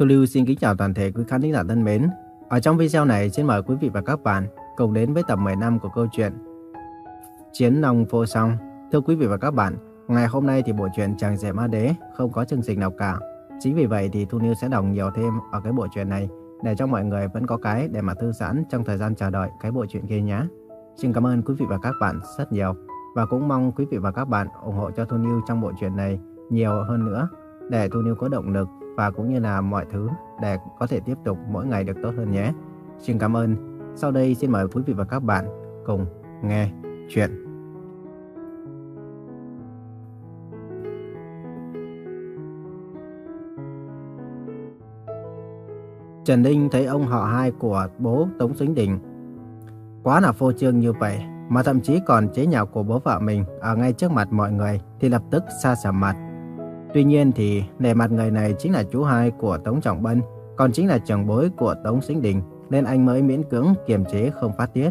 Thu Lưu xin kính chào toàn thể quý khán thính giả thân mến. Ở trong video này, xin mời quý vị và các bạn cùng đến với tập 15 của câu chuyện Chiến Long Vô Song. Thưa quý vị và các bạn, ngày hôm nay thì bộ truyện Chàng Rể Ma Đế không có chương trình nào cả. Chính vì vậy thì Thu Lưu sẽ đọc nhiều thêm ở cái bộ truyện này để cho mọi người vẫn có cái để mà thư giãn trong thời gian chờ đợi cái bộ truyện kia nhé. Xin cảm ơn quý vị và các bạn rất nhiều và cũng mong quý vị và các bạn ủng hộ cho Thu Lưu trong bộ truyện này nhiều hơn nữa để Thu Lưu có động lực và cũng như là mọi thứ để có thể tiếp tục mỗi ngày được tốt hơn nhé. Xin cảm ơn. Sau đây xin mời quý vị và các bạn cùng nghe chuyện. Trần Đinh thấy ông họ hai của bố Tống Sính Đình quá là phô trương như vậy, mà thậm chí còn chế nhạo của bố vợ mình ở ngay trước mặt mọi người thì lập tức xa sầm mặt. Tuy nhiên thì nề mặt người này chính là chú hai của Tống Trọng Bân, còn chính là chồng bối của Tống Sinh Đình, nên anh mới miễn cưỡng kiềm chế không phát tiết.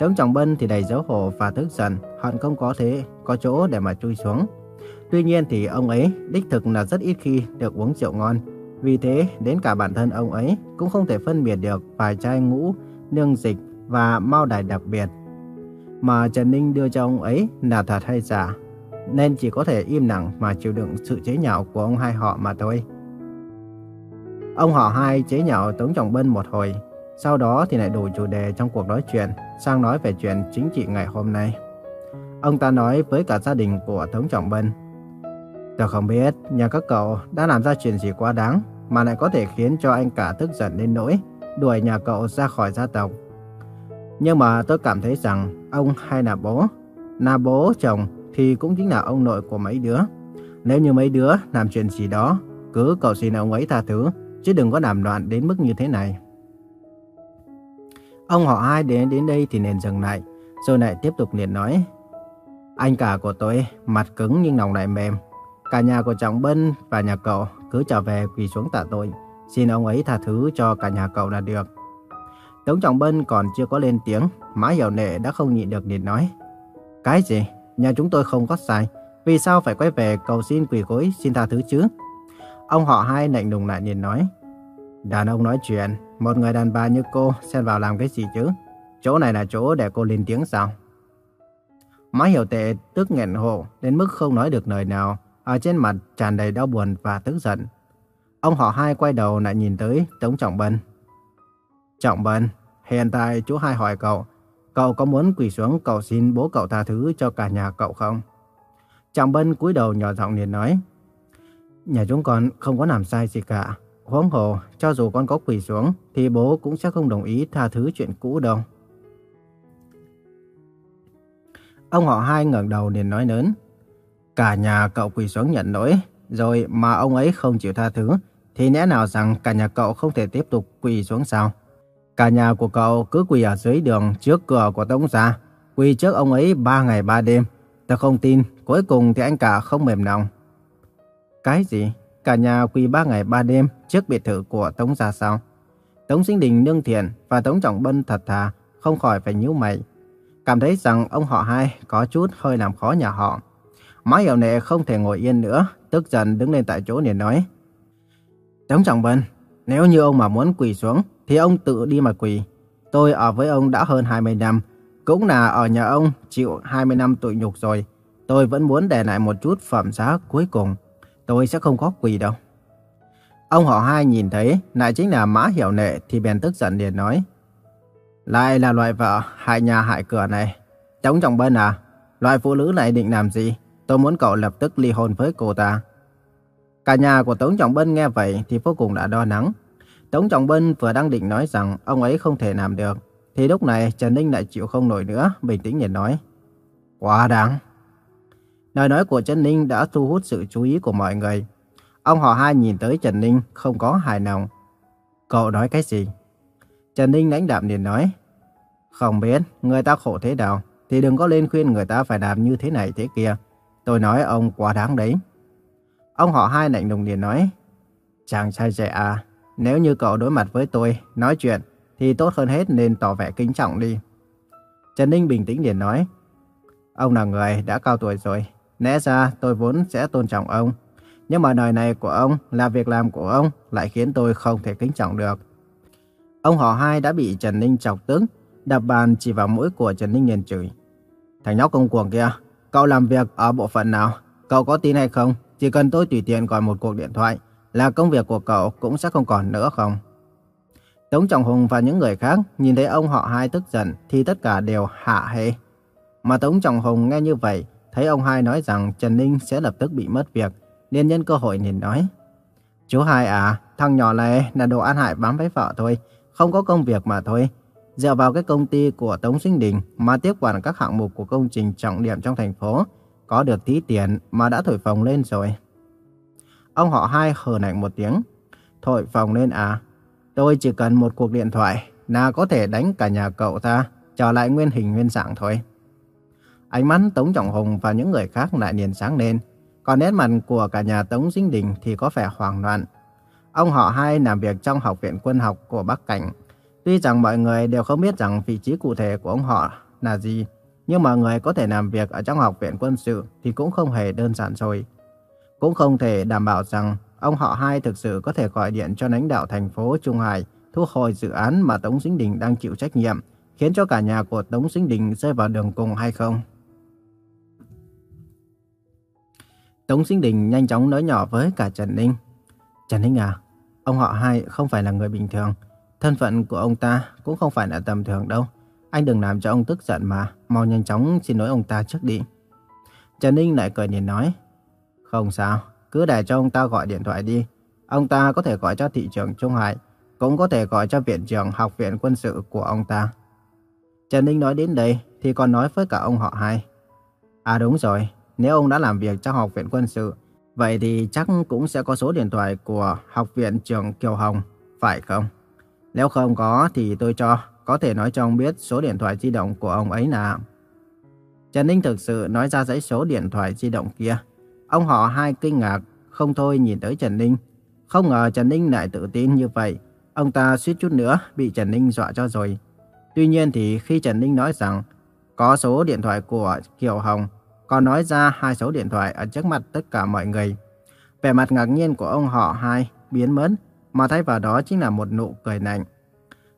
Tống Trọng Bân thì đầy dấu hổ và tức giận, hận không có thế, có chỗ để mà chui xuống. Tuy nhiên thì ông ấy đích thực là rất ít khi được uống rượu ngon. Vì thế, đến cả bản thân ông ấy cũng không thể phân biệt được vài chai ngũ, nương dịch và mao đài đặc biệt. Mà Trần Ninh đưa cho ông ấy là thật hay giả, nên chỉ có thể im lặng mà chịu đựng sự chế nhạo của ông hai họ mà thôi. Ông họ hai chế nhạo Tống Trọng Bân một hồi, sau đó thì lại đổi chủ đề trong cuộc nói chuyện, sang nói về chuyện chính trị ngày hôm nay. Ông ta nói với cả gia đình của Tống Trọng Bân. Tôi không biết nhà các cậu đã làm ra chuyện gì quá đáng mà lại có thể khiến cho anh cả tức giận đến nỗi đuổi nhà cậu ra khỏi gia tộc. Nhưng mà tôi cảm thấy rằng ông hay là bố, là bố chồng thì cũng chính là ông nội của mấy đứa. Nếu như mấy đứa làm chuyện gì đó, cứ cầu xin ông ấy tha thứ, chứ đừng có làm loạn đến mức như thế này. Ông họ hai đến đến đây thì nên dừng lại, rồi lại tiếp tục liền nói. Anh cả của tôi, mặt cứng nhưng lòng lại mềm. Cả nhà của Trọng Bân và nhà cậu cứ trở về quỳ xuống tạ tội. Xin ông ấy tha thứ cho cả nhà cậu là được. Tống Trọng Bân còn chưa có lên tiếng, Mã Hiểu Nệ đã không nhịn được liền nói. Cái gì? Nhà chúng tôi không có sai. Vì sao phải quay về cầu xin quỳ gối xin tha thứ chứ? Ông họ hai lạnh lùng lại nhìn nói. Đàn ông nói chuyện, một người đàn bà như cô xen vào làm cái gì chứ? Chỗ này là chỗ để cô lên tiếng sao? má Hiểu Tệ tức nghẹn hộ đến mức không nói được lời nào, ở trên mặt tràn đầy đau buồn và tức giận. Ông họ hai quay đầu lại nhìn tới Tống Trọng Bân. Trọng Bân, hiện tại chú hai hỏi cậu, cậu có muốn quỳ xuống cầu xin bố cậu tha thứ cho cả nhà cậu không? Trọng Bân cúi đầu nhỏ giọng liền nói, nhà chúng con không có làm sai gì cả. Huống hồ, cho dù con có quỳ xuống, thì bố cũng sẽ không đồng ý tha thứ chuyện cũ đâu. Ông họ hai ngẩng đầu liền nói lớn. Cả nhà cậu quỳ xuống nhận lỗi, rồi mà ông ấy không chịu tha thứ, thì lẽ nào rằng cả nhà cậu không thể tiếp tục quỳ xuống sao? Cả nhà của cậu cứ quỳ ở dưới đường trước cửa của Tống gia, quỳ trước ông ấy ba ngày ba đêm. Ta không tin, cuối cùng thì anh cả không mềm lòng. Cái gì? Cả nhà quỳ ba ngày ba đêm trước biệt thự của Tống gia sao? Tống Sinh Đình nương thiện và Tống Trọng Bân thật thà, không khỏi phải nhíu mày. Cảm thấy rằng ông họ hai có chút hơi làm khó nhà họ. Má hiểu nệ không thể ngồi yên nữa, tức giận đứng lên tại chỗ để nói. Tống Trọng Bân, nếu như ông mà muốn quỳ xuống, thì ông tự đi mà quỳ. Tôi ở với ông đã hơn 20 năm, cũng là ở nhà ông chịu 20 năm tụi nhục rồi. Tôi vẫn muốn để lại một chút phẩm giá cuối cùng. Tôi sẽ không có quỳ đâu. Ông họ hai nhìn thấy lại chính là Mã Hiểu Nệ thì bèn tức giận liền nói. Lại là loại vợ hại nhà hại cửa này. Tống Trọng bên à, loại phụ nữ này định làm gì? Tôi muốn cậu lập tức ly hôn với cô ta. Cả nhà của Tống Trọng Bân nghe vậy thì vô cùng đã đo nắng. Tống Trọng Bân vừa đang định nói rằng ông ấy không thể làm được. Thì lúc này Trần Ninh lại chịu không nổi nữa, bình tĩnh nhìn nói. Quá đáng. Lời nói của Trần Ninh đã thu hút sự chú ý của mọi người. Ông họ hai nhìn tới Trần Ninh không có hài lòng. Cậu nói cái gì? Trần Ninh lãnh đạm liền nói. Không biết, người ta khổ thế nào, thì đừng có lên khuyên người ta phải làm như thế này thế kia. Tôi nói ông quá đáng đấy. Ông họ hai lạnh lùng liền nói. Chàng trai trẻ à, nếu như cậu đối mặt với tôi, nói chuyện, thì tốt hơn hết nên tỏ vẻ kính trọng đi. Trần Ninh bình tĩnh liền nói. Ông là người đã cao tuổi rồi, lẽ ra tôi vốn sẽ tôn trọng ông. Nhưng mà lời này của ông là việc làm của ông lại khiến tôi không thể kính trọng được. Ông họ hai đã bị Trần Ninh chọc tức, đập bàn chỉ vào mũi của Trần Ninh liền chửi. Thằng nhóc công cuồng kia, cậu làm việc ở bộ phận nào? Cậu có tin hay không? Chỉ cần tôi tùy tiện gọi một cuộc điện thoại là công việc của cậu cũng sẽ không còn nữa không? Tống Trọng Hùng và những người khác nhìn thấy ông họ hai tức giận thì tất cả đều hạ hệ Mà Tống Trọng Hùng nghe như vậy, thấy ông hai nói rằng Trần Ninh sẽ lập tức bị mất việc, nên nhân cơ hội nhìn nói. Chú hai à, thằng nhỏ này là đồ ăn hại bám với vợ thôi, không có công việc mà thôi. Dựa vào cái công ty của Tống Sinh Đình mà tiếp quản các hạng mục của công trình trọng điểm trong thành phố, có được tí tiền mà đã thổi phồng lên rồi. Ông họ hai hờ lạnh một tiếng. Thổi phồng lên à? Tôi chỉ cần một cuộc điện thoại là có thể đánh cả nhà cậu ta trở lại nguyên hình nguyên dạng thôi. Ánh mắt Tống Trọng Hùng và những người khác lại liền sáng lên. Còn nét mặt của cả nhà Tống Dinh Đình thì có vẻ hoảng loạn. Ông họ hai làm việc trong học viện quân học của Bắc Cảnh. Tuy rằng mọi người đều không biết rằng vị trí cụ thể của ông họ là gì, nhưng mà người có thể làm việc ở trong học viện quân sự thì cũng không hề đơn giản rồi. Cũng không thể đảm bảo rằng ông họ hai thực sự có thể gọi điện cho lãnh đạo thành phố Trung Hải thu hồi dự án mà Tống Sinh Đình đang chịu trách nhiệm, khiến cho cả nhà của Tống Sinh Đình rơi vào đường cùng hay không. Tống Sinh Đình nhanh chóng nói nhỏ với cả Trần Ninh. Trần Ninh à, ông họ hai không phải là người bình thường. Thân phận của ông ta cũng không phải là tầm thường đâu. Anh đừng làm cho ông tức giận mà, mau nhanh chóng xin lỗi ông ta trước đi. Trần Ninh lại cười nhìn nói. Không sao, cứ để cho ông ta gọi điện thoại đi. Ông ta có thể gọi cho thị trưởng Trung Hải, cũng có thể gọi cho viện trưởng học viện quân sự của ông ta. Trần Ninh nói đến đây thì còn nói với cả ông họ hai. À đúng rồi, nếu ông đã làm việc cho học viện quân sự, vậy thì chắc cũng sẽ có số điện thoại của học viện trưởng Kiều Hồng, phải không? Nếu không có thì tôi cho, có thể nói cho ông biết số điện thoại di động của ông ấy là... Trần Ninh thực sự nói ra dãy số điện thoại di động kia. Ông họ hai kinh ngạc, không thôi nhìn tới Trần Ninh. Không ngờ Trần Ninh lại tự tin như vậy. Ông ta suýt chút nữa bị Trần Ninh dọa cho rồi. Tuy nhiên thì khi Trần Ninh nói rằng có số điện thoại của Kiều Hồng, còn nói ra hai số điện thoại ở trước mặt tất cả mọi người. Vẻ mặt ngạc nhiên của ông họ hai biến mất, mà thay vào đó chính là một nụ cười lạnh.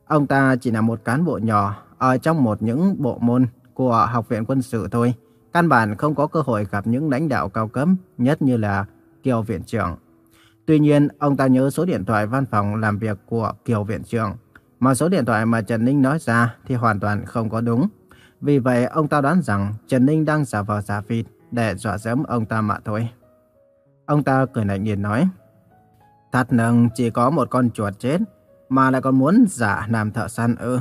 Ông ta chỉ là một cán bộ nhỏ ở trong một những bộ môn của học viện quân sự thôi. Căn bản không có cơ hội gặp những lãnh đạo cao cấp, nhất như là Kiều Viện trưởng. Tuy nhiên, ông ta nhớ số điện thoại văn phòng làm việc của Kiều Viện trưởng. Mà số điện thoại mà Trần Ninh nói ra thì hoàn toàn không có đúng. Vì vậy, ông ta đoán rằng Trần Ninh đang giả vờ giả vịt để dọa dẫm ông ta mà thôi. Ông ta cười lạnh nhìn nói, Thật nâng chỉ có một con chuột chết, mà lại còn muốn giả làm thợ săn ư.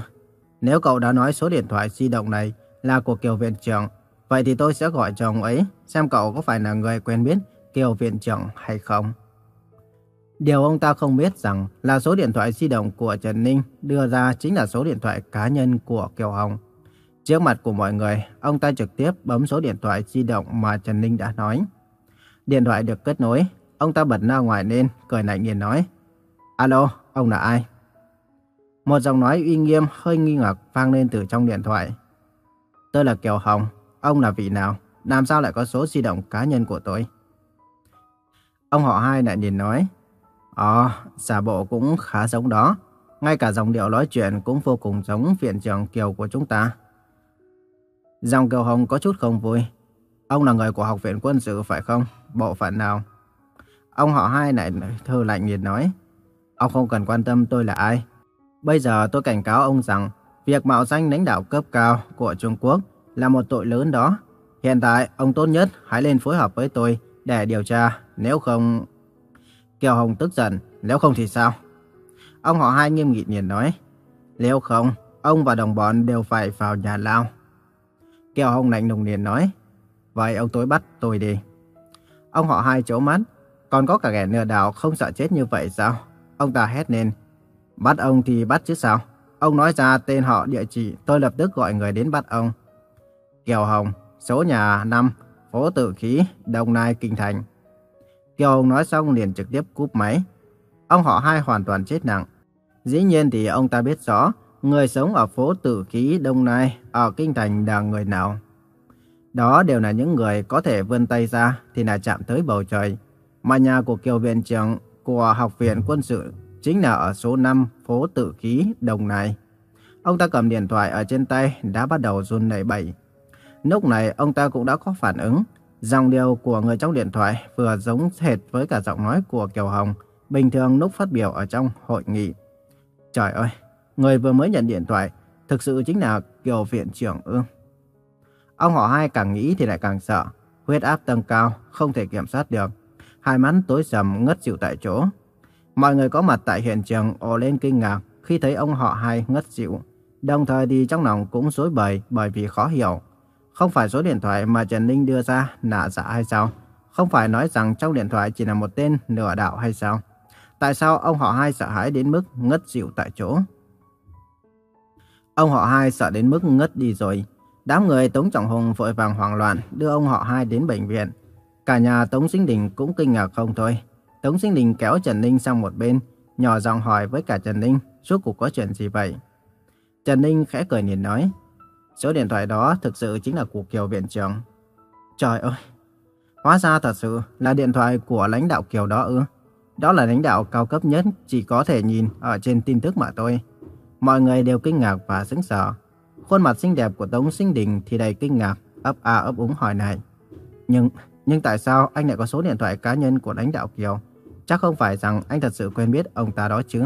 Nếu cậu đã nói số điện thoại di động này là của Kiều Viện trưởng, vậy thì tôi sẽ gọi cho ông ấy, xem cậu có phải là người quen biết Kiều Viện trưởng hay không. Điều ông ta không biết rằng là số điện thoại di động của Trần Ninh đưa ra chính là số điện thoại cá nhân của Kiều Hồng. Trước mặt của mọi người, ông ta trực tiếp bấm số điện thoại di động mà Trần Ninh đã nói. Điện thoại được kết nối, ông ta bật ra ngoài lên, cười lạnh nhìn nói. Alo, ông là ai? Một giọng nói uy nghiêm hơi nghi ngờ vang lên từ trong điện thoại. Tôi là Kiều Hồng, ông là vị nào? Làm sao lại có số di động cá nhân của tôi? Ông họ hai lại nhìn nói. Ồ, giả bộ cũng khá giống đó. Ngay cả dòng điệu nói chuyện cũng vô cùng giống viện trưởng Kiều của chúng ta. Dòng Kiều Hồng có chút không vui. Ông là người của học viện quân sự phải không? Bộ phận nào? Ông họ hai lại thơ lạnh nhìn nói. Ông không cần quan tâm tôi là ai. Bây giờ tôi cảnh cáo ông rằng việc mạo danh lãnh đạo cấp cao của Trung Quốc là một tội lớn đó. Hiện tại, ông tốt nhất hãy lên phối hợp với tôi để điều tra, nếu không... Kiều Hồng tức giận, nếu không thì sao? Ông họ hai nghiêm nghị nhìn nói, nếu không, ông và đồng bọn đều phải vào nhà lao. Kiều Hồng lạnh lùng liền nói, vậy ông tối bắt tôi đi. Ông họ hai chỗ mắt, còn có cả kẻ lừa đảo không sợ chết như vậy sao? Ông ta hét lên, bắt ông thì bắt chứ sao? Ông nói ra tên họ địa chỉ, tôi lập tức gọi người đến bắt ông. Kiều Hồng, số nhà 5, phố Tự Khí, Đồng Nai, Kinh Thành. Kiều Hồng nói xong liền trực tiếp cúp máy. Ông họ hai hoàn toàn chết nặng. Dĩ nhiên thì ông ta biết rõ, người sống ở phố Tử Khí Đông Nai ở Kinh Thành là người nào. Đó đều là những người có thể vươn tay ra thì là chạm tới bầu trời. mà nhà của Kiều Viện trưởng của Học viện Quân sự chính là ở số 5 phố Tự Ký, Đồng Nai. Ông ta cầm điện thoại ở trên tay đã bắt đầu run nảy bẩy. Lúc này ông ta cũng đã có phản ứng. Dòng điều của người trong điện thoại vừa giống hệt với cả giọng nói của Kiều Hồng, bình thường lúc phát biểu ở trong hội nghị. Trời ơi, người vừa mới nhận điện thoại, thực sự chính là Kiều Viện trưởng ư. Ông họ hai càng nghĩ thì lại càng sợ, huyết áp tăng cao, không thể kiểm soát được. Hai mắt tối sầm ngất xỉu tại chỗ. Mọi người có mặt tại hiện trường ồ lên kinh ngạc khi thấy ông họ hai ngất xỉu. Đồng thời thì trong lòng cũng rối bời bởi vì khó hiểu. Không phải số điện thoại mà Trần Ninh đưa ra là giả hay sao? Không phải nói rằng trong điện thoại chỉ là một tên nửa đạo hay sao? Tại sao ông họ hai sợ hãi đến mức ngất xỉu tại chỗ? Ông họ hai sợ đến mức ngất đi rồi. Đám người Tống Trọng Hùng vội vàng hoảng loạn đưa ông họ hai đến bệnh viện. Cả nhà Tống Sinh Đình cũng kinh ngạc không thôi. Tống Sinh Đình kéo Trần Ninh sang một bên, nhỏ giọng hỏi với cả Trần Ninh, suốt cuộc có chuyện gì vậy? Trần Ninh khẽ cười nhìn nói, số điện thoại đó thực sự chính là của Kiều Viện trưởng. Trời ơi, hóa ra thật sự là điện thoại của lãnh đạo Kiều đó ư. Đó là lãnh đạo cao cấp nhất chỉ có thể nhìn ở trên tin tức mà thôi. Mọi người đều kinh ngạc và sững sờ. Khuôn mặt xinh đẹp của Tống Sinh Đình thì đầy kinh ngạc, ấp a ấp úng hỏi này. Nhưng, nhưng tại sao anh lại có số điện thoại cá nhân của lãnh đạo Kiều? Chắc không phải rằng anh thật sự quen biết ông ta đó chứ?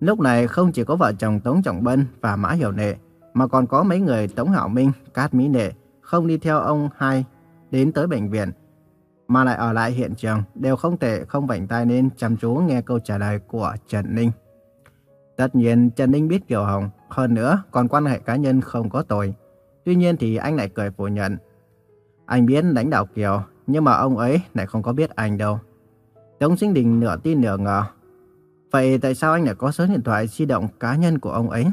Lúc này không chỉ có vợ chồng Tống Trọng Bân và Mã Hiểu Nệ, mà còn có mấy người Tống Hảo Minh, Cát Mỹ Nệ không đi theo ông hai đến tới bệnh viện, mà lại ở lại hiện trường đều không thể không vảnh tai nên chăm chú nghe câu trả lời của Trần Ninh. Tất nhiên Trần Ninh biết Kiều Hồng, hơn nữa còn quan hệ cá nhân không có tội. Tuy nhiên thì anh lại cười phủ nhận. Anh biết lãnh đạo Kiều, nhưng mà ông ấy lại không có biết anh đâu. Tống Sinh Đình nửa tin nửa ngờ. Vậy tại sao anh lại có số điện thoại di động cá nhân của ông ấy?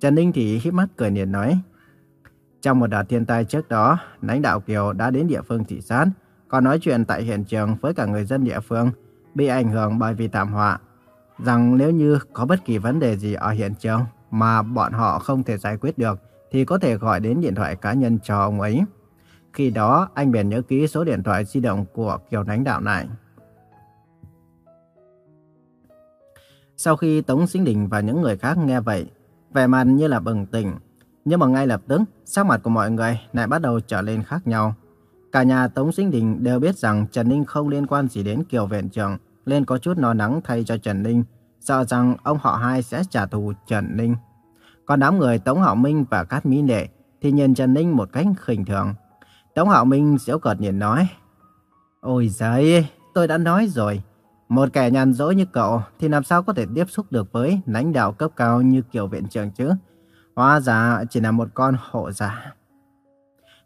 Trần Ninh thì híp mắt cười niềm nói. Trong một đợt thiên tai trước đó, lãnh đạo Kiều đã đến địa phương thị sát, còn nói chuyện tại hiện trường với cả người dân địa phương bị ảnh hưởng bởi vì thảm họa. Rằng nếu như có bất kỳ vấn đề gì ở hiện trường mà bọn họ không thể giải quyết được, thì có thể gọi đến điện thoại cá nhân cho ông ấy. Khi đó, anh bèn nhớ ký số điện thoại di động của Kiều lãnh đạo này. Sau khi Tống Sinh Đình và những người khác nghe vậy, vẻ mặt như là bừng tỉnh. Nhưng mà ngay lập tức, sắc mặt của mọi người lại bắt đầu trở lên khác nhau. Cả nhà Tống Sinh Đình đều biết rằng Trần Ninh không liên quan gì đến Kiều Viện Trưởng, nên có chút lo lắng thay cho Trần Ninh, sợ rằng ông họ hai sẽ trả thù Trần Ninh. Còn đám người Tống Hạo Minh và Cát Mỹ Nệ thì nhìn Trần Ninh một cách khinh thường. Tống Hạo Minh giễu cợt nhìn nói, Ôi giời, tôi đã nói rồi, một kẻ nhàn rỗi như cậu thì làm sao có thể tiếp xúc được với lãnh đạo cấp cao như kiểu viện trưởng chứ? Hóa ra chỉ là một con hộ giả.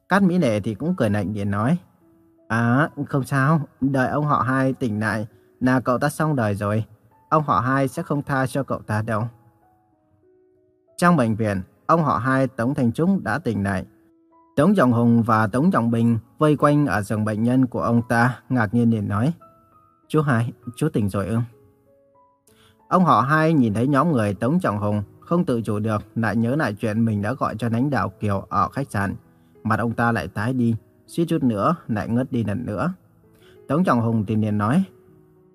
Cát Mỹ Nệ thì cũng cười lạnh điện nói. À, không sao, đợi ông họ hai tỉnh lại là cậu ta xong đời rồi. Ông họ hai sẽ không tha cho cậu ta đâu. Trong bệnh viện, ông họ hai Tống Thành Trung đã tỉnh lại. Tống Trọng Hùng và Tống Trọng Bình vây quanh ở giường bệnh nhân của ông ta, ngạc nhiên liền nói. Chú hai, chú tỉnh rồi ư? Ông họ hai nhìn thấy nhóm người Tống Trọng Hùng không tự chủ được lại nhớ lại chuyện mình đã gọi cho lãnh đạo Kiều ở khách sạn. Mặt ông ta lại tái đi, suýt chút nữa lại ngất đi lần nữa. Tống Trọng Hùng tìm liền nói,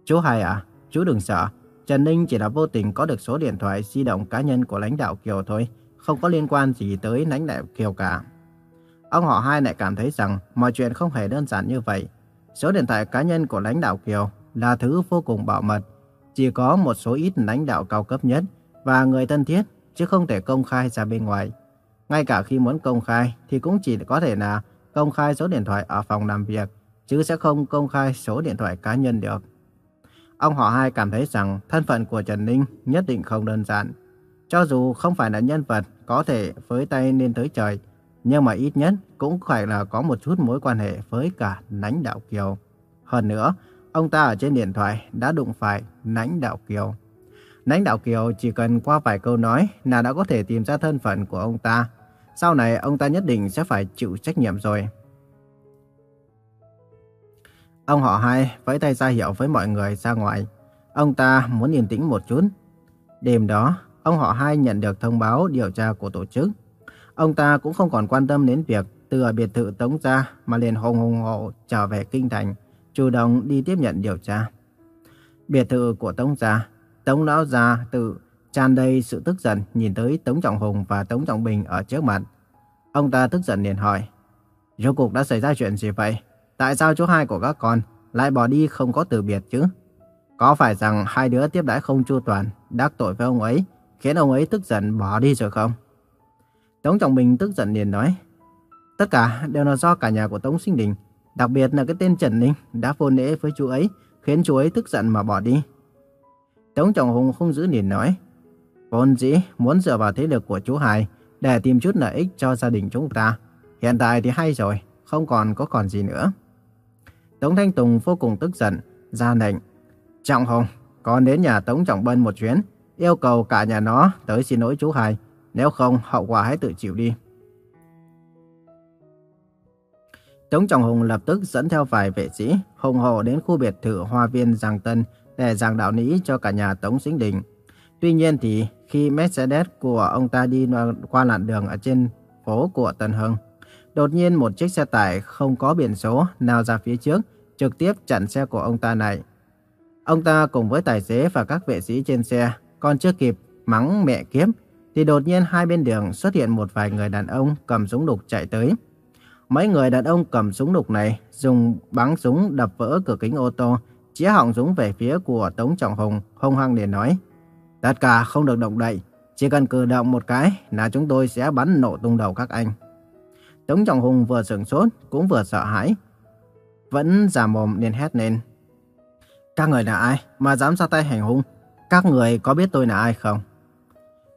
Chú hai à, chú đừng sợ. Trần Ninh chỉ là vô tình có được số điện thoại di động cá nhân của lãnh đạo Kiều thôi, không có liên quan gì tới lãnh đạo Kiều cả. Ông họ hai lại cảm thấy rằng mọi chuyện không hề đơn giản như vậy. Số điện thoại cá nhân của lãnh đạo Kiều là thứ vô cùng bảo mật. Chỉ có một số ít lãnh đạo cao cấp nhất và người thân thiết, chứ không thể công khai ra bên ngoài. Ngay cả khi muốn công khai thì cũng chỉ có thể là công khai số điện thoại ở phòng làm việc, chứ sẽ không công khai số điện thoại cá nhân được. Ông họ hai cảm thấy rằng thân phận của Trần Ninh nhất định không đơn giản. Cho dù không phải là nhân vật có thể với tay lên tới trời, nhưng mà ít nhất cũng phải là có một chút mối quan hệ với cả lãnh đạo Kiều. Hơn nữa, ông ta ở trên điện thoại đã đụng phải lãnh đạo Kiều. Lãnh đạo Kiều chỉ cần qua vài câu nói là đã có thể tìm ra thân phận của ông ta. Sau này ông ta nhất định sẽ phải chịu trách nhiệm rồi. Ông họ hai vẫy tay ra hiệu với mọi người ra ngoài. Ông ta muốn yên tĩnh một chút. Đêm đó, ông họ hai nhận được thông báo điều tra của tổ chức. Ông ta cũng không còn quan tâm đến việc từ ở biệt thự Tống ra mà liền hùng hùng hộ trở về kinh thành chủ động đi tiếp nhận điều tra. Biệt thự của Tống Gia, Tống Lão Gia tự tràn đầy sự tức giận nhìn tới Tống Trọng Hùng và Tống Trọng Bình ở trước mặt. Ông ta tức giận liền hỏi, Rốt cuộc đã xảy ra chuyện gì vậy? Tại sao chú hai của các con lại bỏ đi không có từ biệt chứ? Có phải rằng hai đứa tiếp đãi không chu toàn, đắc tội với ông ấy, khiến ông ấy tức giận bỏ đi rồi không? Tống Trọng Bình tức giận liền nói, Tất cả đều là do cả nhà của Tống Sinh Đình, đặc biệt là cái tên Trần Ninh đã vô nễ với chú ấy, khiến chú ấy tức giận mà bỏ đi. Tống Trọng Hùng không giữ liền nói, Vốn dĩ muốn dựa vào thế lực của chú Hải để tìm chút lợi ích cho gia đình chúng ta. Hiện tại thì hay rồi, không còn có còn gì nữa. Tống Thanh Tùng vô cùng tức giận, ra lệnh. Trọng Hùng, con đến nhà Tống Trọng Bân một chuyến, yêu cầu cả nhà nó tới xin lỗi chú Hải. Nếu không, hậu quả hãy tự chịu đi. Tống Trọng Hùng lập tức dẫn theo vài vệ sĩ, hùng hộ đến khu biệt thự Hoa Viên Giang Tân để giảng đạo lý cho cả nhà Tống Sinh Đình. Tuy nhiên thì khi Mercedes của ông ta đi qua làn đường ở trên phố của Tân Hưng, đột nhiên một chiếc xe tải không có biển số nào ra phía trước, trực tiếp chặn xe của ông ta này. Ông ta cùng với tài xế và các vệ sĩ trên xe còn chưa kịp mắng mẹ kiếp, thì đột nhiên hai bên đường xuất hiện một vài người đàn ông cầm súng đục chạy tới. Mấy người đàn ông cầm súng đục này dùng bắn súng đập vỡ cửa kính ô tô, chĩa họng súng về phía của Tống Trọng Hùng, hung hăng để nói. Tất cả không được động đậy, chỉ cần cử động một cái là chúng tôi sẽ bắn nổ tung đầu các anh. Tống Trọng Hùng vừa sửng sốt, cũng vừa sợ hãi. Vẫn giả mồm nên hét lên. Các người là ai mà dám ra tay hành hung? Các người có biết tôi là ai không?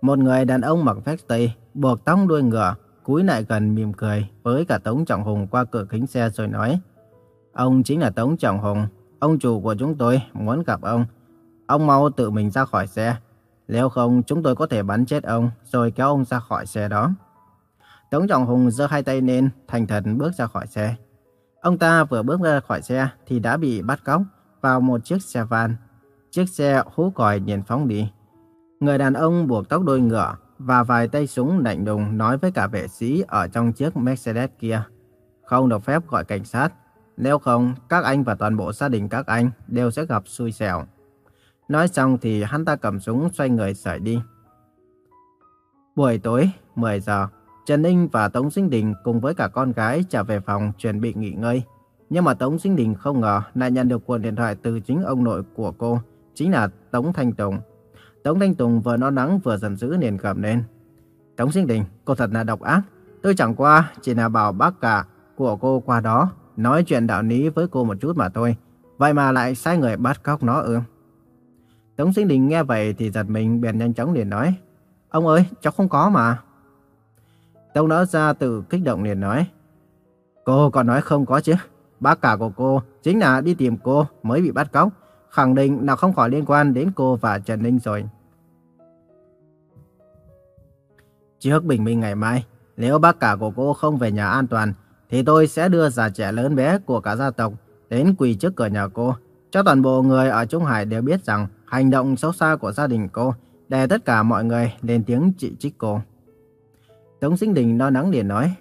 Một người đàn ông mặc vest tây, buộc tóc đuôi ngựa, cúi lại gần mỉm cười với cả Tống Trọng Hùng qua cửa kính xe rồi nói. Ông chính là Tống Trọng Hùng, ông chủ của chúng tôi muốn gặp ông. Ông mau tự mình ra khỏi xe, nếu không chúng tôi có thể bắn chết ông rồi kéo ông ra khỏi xe đó. Tống Trọng Hùng giơ hai tay lên, thành thật bước ra khỏi xe. Ông ta vừa bước ra khỏi xe thì đã bị bắt cóc vào một chiếc xe van. Chiếc xe hú còi nhìn phóng đi. Người đàn ông buộc tóc đôi ngựa và vài tay súng lạnh lùng nói với cả vệ sĩ ở trong chiếc Mercedes kia. Không được phép gọi cảnh sát. Nếu không, các anh và toàn bộ gia đình các anh đều sẽ gặp xui xẻo. Nói xong thì hắn ta cầm súng xoay người rời đi. Buổi tối, 10 giờ, Trần Ninh và Tống Sinh Đình cùng với cả con gái trở về phòng chuẩn bị nghỉ ngơi. Nhưng mà Tống Sinh Đình không ngờ lại nhận được cuộc điện thoại từ chính ông nội của cô, chính là Tống Thanh Tùng. Tống Thanh Tùng vừa no nắng vừa giận dữ liền gầm lên. Tống Sinh Đình, cô thật là độc ác. Tôi chẳng qua chỉ là bảo bác cả của cô qua đó nói chuyện đạo lý với cô một chút mà thôi. Vậy mà lại sai người bắt cóc nó ư? Tống Sinh Đình nghe vậy thì giật mình bèn nhanh chóng liền nói. Ông ơi, cháu không có mà. Tống nói ra tự kích động liền nói. Cô còn nói không có chứ. Bác cả của cô chính là đi tìm cô mới bị bắt cóc. Khẳng định là không khỏi liên quan đến cô và Trần Ninh rồi. Trước bình minh ngày mai, nếu bác cả của cô không về nhà an toàn, thì tôi sẽ đưa già trẻ lớn bé của cả gia tộc đến quỳ trước cửa nhà cô, cho toàn bộ người ở Trung Hải đều biết rằng hành động xấu xa của gia đình cô để tất cả mọi người lên tiếng chỉ trích cô. Tống Sinh Đình lo lắng liền nói,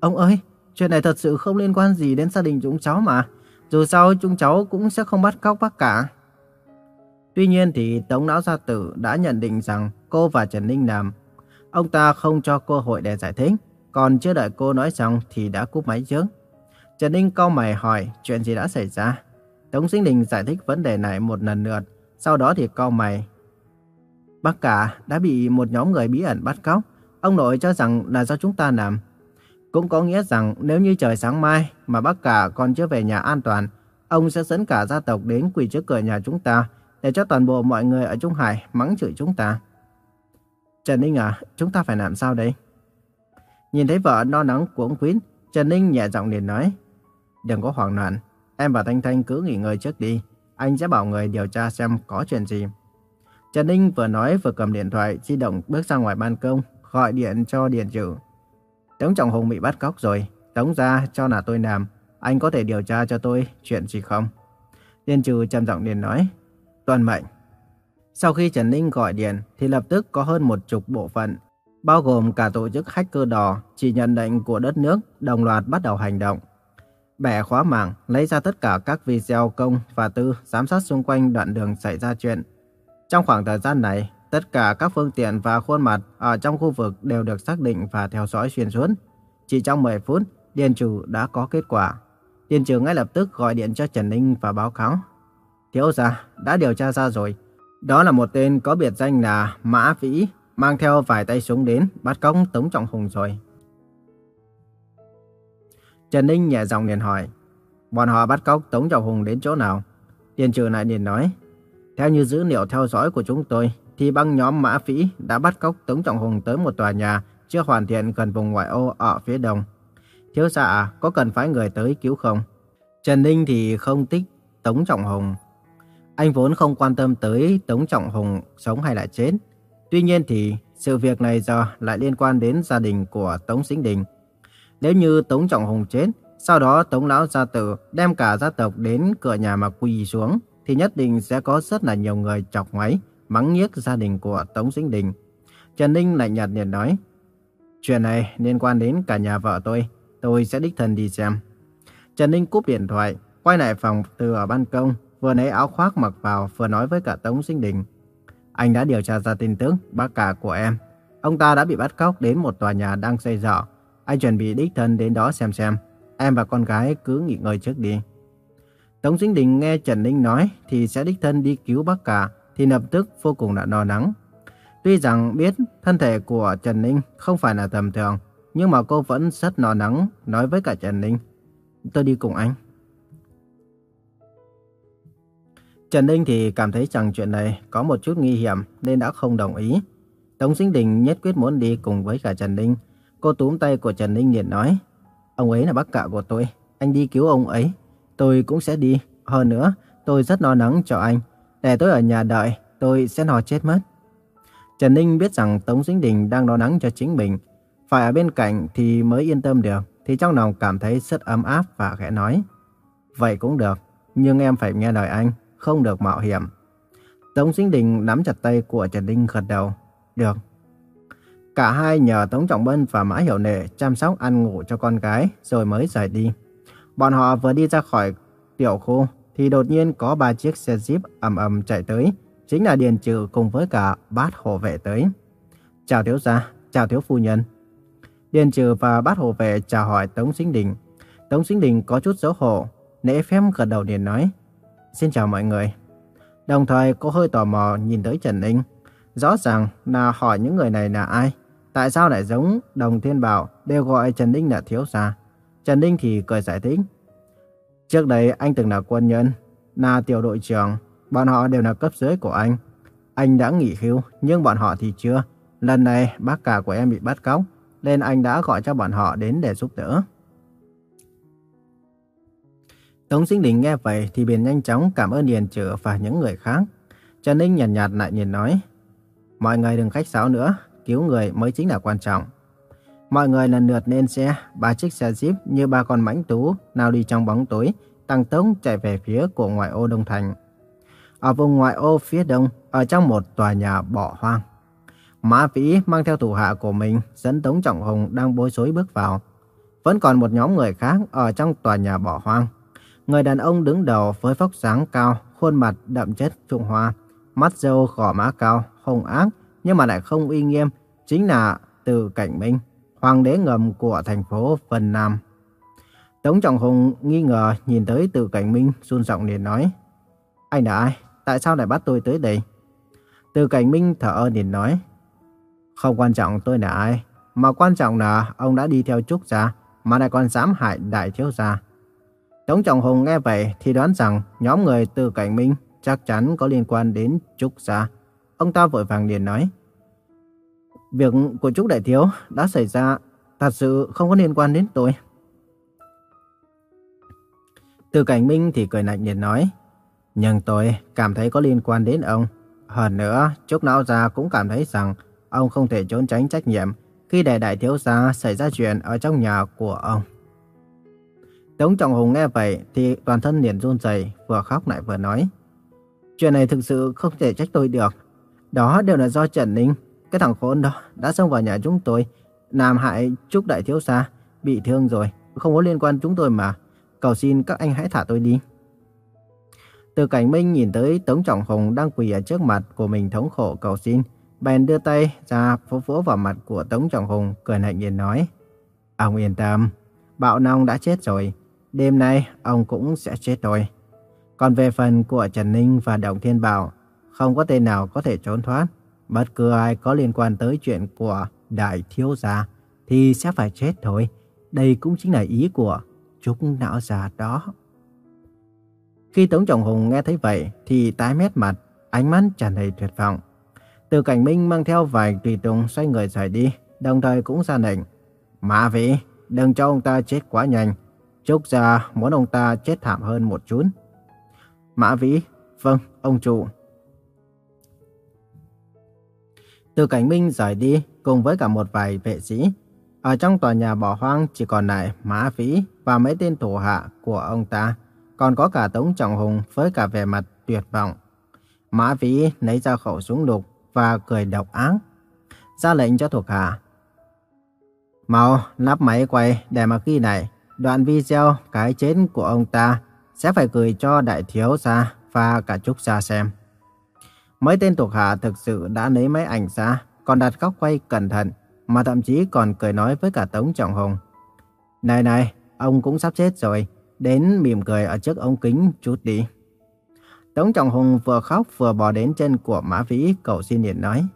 Ông ơi, chuyện này thật sự không liên quan gì đến gia đình chúng cháu mà. Dù sao chúng cháu cũng sẽ không bắt cóc bác cả. Tuy nhiên thì Tống Lão Gia Tử đã nhận định rằng cô và Trần Ninh làm. Ông ta không cho cơ hội để giải thích, còn chưa đợi cô nói xong thì đã cúp máy trước. Trần Ninh cau mày hỏi chuyện gì đã xảy ra. Tống Sinh Đình giải thích vấn đề này một lần lượt, sau đó thì cau mày. Bác cả đã bị một nhóm người bí ẩn bắt cóc. Ông nội cho rằng là do chúng ta làm. Cũng có nghĩa rằng nếu như trời sáng mai mà bác cả còn chưa về nhà an toàn, ông sẽ dẫn cả gia tộc đến quỳ trước cửa nhà chúng ta để cho toàn bộ mọi người ở Trung Hải mắng chửi chúng ta. Trần Ninh à, chúng ta phải làm sao đây? Nhìn thấy vợ no nắng cuống quýt, Trần Ninh nhẹ giọng liền nói. Đừng có hoảng loạn, em và Thanh Thanh cứ nghỉ ngơi trước đi. Anh sẽ bảo người điều tra xem có chuyện gì. Trần Ninh vừa nói vừa cầm điện thoại di động bước ra ngoài ban công, gọi điện cho Điền Trừ. Tống Trọng Hùng bị bắt cóc rồi, Tống ra cho là tôi làm. Anh có thể điều tra cho tôi chuyện gì không? Điền Trừ trầm giọng liền nói. Tuân mệnh. Sau khi Trần Ninh gọi điện thì lập tức có hơn một chục bộ phận, bao gồm cả tổ chức hacker đỏ chỉ nhận lệnh của đất nước đồng loạt bắt đầu hành động. bẻ khóa mạng, lấy ra tất cả các video công và tư giám sát xung quanh đoạn đường xảy ra chuyện. Trong khoảng thời gian này, tất cả các phương tiện và khuôn mặt ở trong khu vực đều được xác định và theo dõi xuyên suốt. Chỉ trong 10 phút, Điền Chủ đã có kết quả. Điền Chủ ngay lập tức gọi điện cho Trần Ninh và báo cáo. Thiếu gia, đã điều tra ra rồi. Đó là một tên có biệt danh là Mã Vĩ, mang theo vài tay súng đến, bắt cóc Tống Trọng Hùng rồi. Trần Ninh nhẹ giọng liền hỏi, bọn họ bắt cóc Tống Trọng Hùng đến chỗ nào? tiền Trừ lại liền nói, theo như dữ liệu theo dõi của chúng tôi, thì băng nhóm Mã vĩ đã bắt cóc Tống Trọng Hùng tới một tòa nhà chưa hoàn thiện gần vùng ngoại ô ở phía đông. Thiếu gia à, có cần phải người tới cứu không? Trần Ninh thì không thích Tống Trọng Hùng. Anh vốn không quan tâm tới Tống Trọng Hùng sống hay là chết. Tuy nhiên thì sự việc này giờ lại liên quan đến gia đình của Tống Sinh Đình. Nếu như Tống Trọng Hùng chết, sau đó Tống Lão Gia Tử đem cả gia tộc đến cửa nhà mà quỳ xuống, thì nhất định sẽ có rất là nhiều người chọc ngoáy, mắng nhiếc gia đình của Tống Sinh Đình. Trần Ninh lại nhạt liền nói, chuyện này liên quan đến cả nhà vợ tôi, tôi sẽ đích thân đi xem. Trần Ninh cúp điện thoại, quay lại phòng từ ở ban công, vừa lấy áo khoác mặc vào vừa nói với cả Tống Sinh Đình. Anh đã điều tra ra tin tức bác cả của em. Ông ta đã bị bắt cóc đến một tòa nhà đang xây dở. Anh chuẩn bị đích thân đến đó xem xem. Em và con gái cứ nghỉ ngơi trước đi. Tống Sinh Đình nghe Trần Ninh nói thì sẽ đích thân đi cứu bác cả thì lập tức vô cùng là no nắng. Tuy rằng biết thân thể của Trần Ninh không phải là tầm thường, nhưng mà cô vẫn rất no nắng nói với cả Trần Ninh. Tôi đi cùng anh. Trần Ninh thì cảm thấy rằng chuyện này có một chút nguy hiểm nên đã không đồng ý. Tống Sinh Đình nhất quyết muốn đi cùng với cả Trần Ninh. Cô túm tay của Trần Ninh liền nói, ông ấy là bác cả của tôi, anh đi cứu ông ấy. Tôi cũng sẽ đi. Hơn nữa, tôi rất lo lắng cho anh. Để tôi ở nhà đợi, tôi sẽ lo chết mất. Trần Ninh biết rằng Tống Sinh Đình đang lo lắng cho chính mình. Phải ở bên cạnh thì mới yên tâm được. Thì trong lòng cảm thấy rất ấm áp và khẽ nói. Vậy cũng được, nhưng em phải nghe lời anh không được mạo hiểm. Tống Sinh Đình nắm chặt tay của Trần Đinh gật đầu. Được. Cả hai nhờ Tống Trọng Bân và Mã Hiểu Nệ chăm sóc ăn ngủ cho con gái rồi mới rời đi. Bọn họ vừa đi ra khỏi tiểu khu thì đột nhiên có ba chiếc xe jeep ầm ầm chạy tới. Chính là Điền Trừ cùng với cả bát hộ vệ tới. Chào thiếu gia, chào thiếu phu nhân. Điền Trừ và bát hộ vệ chào hỏi Tống Sinh Đình. Tống Sinh Đình có chút xấu hổ, nễ phép gật đầu liền nói. Xin chào mọi người. Đồng thời cô hơi tò mò nhìn tới Trần Ninh. Rõ ràng là hỏi những người này là ai. Tại sao lại giống Đồng Thiên Bảo đều gọi Trần Ninh là thiếu gia. Trần Ninh thì cười giải thích. Trước đây anh từng là quân nhân, là tiểu đội trưởng. Bọn họ đều là cấp dưới của anh. Anh đã nghỉ hưu, nhưng bọn họ thì chưa. Lần này bác cả của em bị bắt cóc, nên anh đã gọi cho bọn họ đến để giúp đỡ. Tống Sinh Đình nghe vậy thì liền nhanh chóng cảm ơn Điền Trử và những người khác. Trần Ninh nhàn nhạt, nhạt lại nhìn nói, mọi người đừng khách sáo nữa, cứu người mới chính là quan trọng. Mọi người lần lượt lên xe, ba chiếc xe jeep như ba con mãnh tú nào đi trong bóng tối, tăng tốc chạy về phía của ngoại ô Đông Thành. Ở vùng ngoại ô phía đông, ở trong một tòa nhà bỏ hoang. Mã Vĩ mang theo thủ hạ của mình dẫn Tống Trọng Hùng đang bối rối bước vào. Vẫn còn một nhóm người khác ở trong tòa nhà bỏ hoang. Người đàn ông đứng đầu với vóc dáng cao, khuôn mặt đậm chất Trung Hoa, mắt râu gò má cao, hung ác nhưng mà lại không uy nghiêm, chính là Từ Cảnh Minh, hoàng đế ngầm của thành phố Vân Nam. Tống Trọng Hùng nghi ngờ nhìn tới Từ Cảnh Minh run giọng liền nói: "Anh là ai? Tại sao lại bắt tôi tới đây?" Từ Cảnh Minh thở ơ liền nói: "Không quan trọng tôi là ai, mà quan trọng là ông đã đi theo Trúc gia, mà lại còn dám hại đại thiếu gia." Tống Trọng Hùng nghe vậy thì đoán rằng nhóm người từ Cảnh Minh chắc chắn có liên quan đến Trúc Gia. Ông ta vội vàng liền nói. Việc của Trúc Đại Thiếu đã xảy ra thật sự không có liên quan đến tôi. Từ Cảnh Minh thì cười lạnh liền nói. Nhưng tôi cảm thấy có liên quan đến ông. Hơn nữa, Trúc Lão Gia cũng cảm thấy rằng ông không thể trốn tránh trách nhiệm khi để Đại Thiếu Gia xảy ra chuyện ở trong nhà của ông. Tống Trọng Hùng nghe vậy thì toàn thân liền run rẩy, vừa khóc lại vừa nói. Chuyện này thực sự không thể trách tôi được. Đó đều là do Trần Ninh, cái thằng khốn đó đã xông vào nhà chúng tôi, làm hại Trúc Đại Thiếu Gia, bị thương rồi, không có liên quan chúng tôi mà. cầu xin các anh hãy thả tôi đi. Từ cảnh minh nhìn tới Tống Trọng Hùng đang quỳ ở trước mặt của mình thống khổ cầu xin. Bèn đưa tay ra phố vỗ vào mặt của Tống Trọng Hùng, cười lạnh nhìn nói. Ông yên tâm, Bạo Nông đã chết rồi. Đêm nay ông cũng sẽ chết thôi. Còn về phần của Trần Ninh và Đồng Thiên Bảo, không có tên nào có thể trốn thoát. Bất cứ ai có liên quan tới chuyện của Đại Thiếu Gia thì sẽ phải chết thôi. Đây cũng chính là ý của Trúc Não Già đó. Khi Tống Trọng Hùng nghe thấy vậy thì tái mét mặt, ánh mắt tràn đầy tuyệt vọng. Từ cảnh minh mang theo vài tùy tùng xoay người rời đi, đồng thời cũng ra lệnh. Mã vị, đừng cho ông ta chết quá nhanh. Trúc ra muốn ông ta chết thảm hơn một chút. Mã Vĩ, vâng, ông chủ. Từ cảnh minh rời đi cùng với cả một vài vệ sĩ. Ở trong tòa nhà bỏ hoang chỉ còn lại Mã Vĩ và mấy tên thủ hạ của ông ta. Còn có cả Tống Trọng Hùng với cả vẻ mặt tuyệt vọng. Mã Vĩ lấy ra khẩu súng lục và cười độc ác. Ra lệnh cho thuộc hạ. Mau lắp máy quay để mà ghi này đoạn video cái chết của ông ta sẽ phải gửi cho đại thiếu gia và cả trúc gia xem. Mấy tên thuộc hạ thực sự đã lấy máy ảnh ra, còn đặt góc quay cẩn thận, mà thậm chí còn cười nói với cả Tống Trọng Hùng. Này này, ông cũng sắp chết rồi, đến mỉm cười ở trước ống kính chút đi. Tống Trọng Hùng vừa khóc vừa bò đến chân của Mã Vĩ cầu xin liền nói.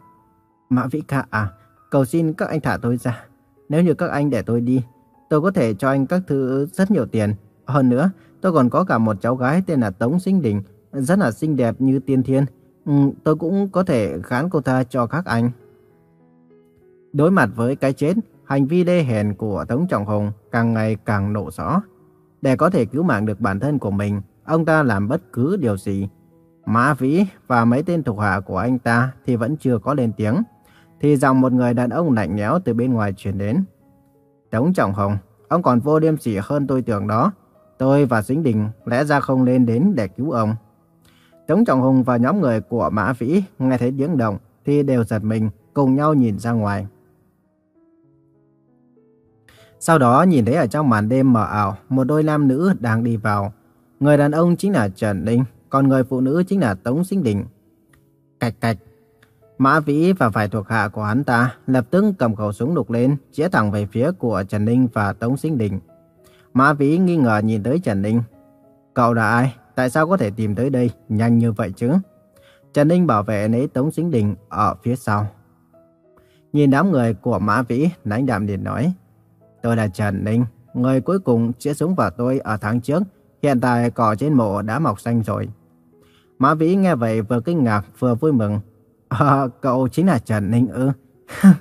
Mã Vĩ ca à, cầu xin các anh thả tôi ra. Nếu như các anh để tôi đi, tôi có thể cho anh các thứ rất nhiều tiền. Hơn nữa, tôi còn có cả một cháu gái tên là Tống Sinh Đình, rất là xinh đẹp như tiên thiên. Ừ, tôi cũng có thể khán cô ta cho các anh. Đối mặt với cái chết, hành vi đê hèn của Tống Trọng Hùng càng ngày càng nổ rõ. Để có thể cứu mạng được bản thân của mình, ông ta làm bất cứ điều gì. Mã Vĩ và mấy tên thuộc hạ của anh ta thì vẫn chưa có lên tiếng. Thì dòng một người đàn ông lạnh lẽo từ bên ngoài truyền đến. Tống Trọng Hùng, ông còn vô liêm sỉ hơn tôi tưởng đó. Tôi và Dĩnh Đình lẽ ra không nên đến để cứu ông. Tống Trọng Hùng và nhóm người của Mã Vĩ nghe thấy tiếng động thì đều giật mình cùng nhau nhìn ra ngoài. Sau đó nhìn thấy ở trong màn đêm mờ ảo một đôi nam nữ đang đi vào. Người đàn ông chính là Trần Ninh, còn người phụ nữ chính là Tống Sinh Đình. Cạch cạch. Mã Vĩ và vài thuộc hạ của hắn ta lập tức cầm khẩu súng đục lên, chĩa thẳng về phía của Trần Ninh và Tống Sinh Đình. Mã Vĩ nghi ngờ nhìn tới Trần Ninh. Cậu là ai? Tại sao có thể tìm tới đây nhanh như vậy chứ? Trần Ninh bảo vệ lấy Tống Sinh Đình ở phía sau. Nhìn đám người của Mã Vĩ, lãnh đạm liền nói. Tôi là Trần Ninh, người cuối cùng chĩa súng vào tôi ở tháng trước. Hiện tại cỏ trên mộ đã mọc xanh rồi. Mã Vĩ nghe vậy vừa kinh ngạc vừa vui mừng. À, cậu chính là Trần Ninh ư?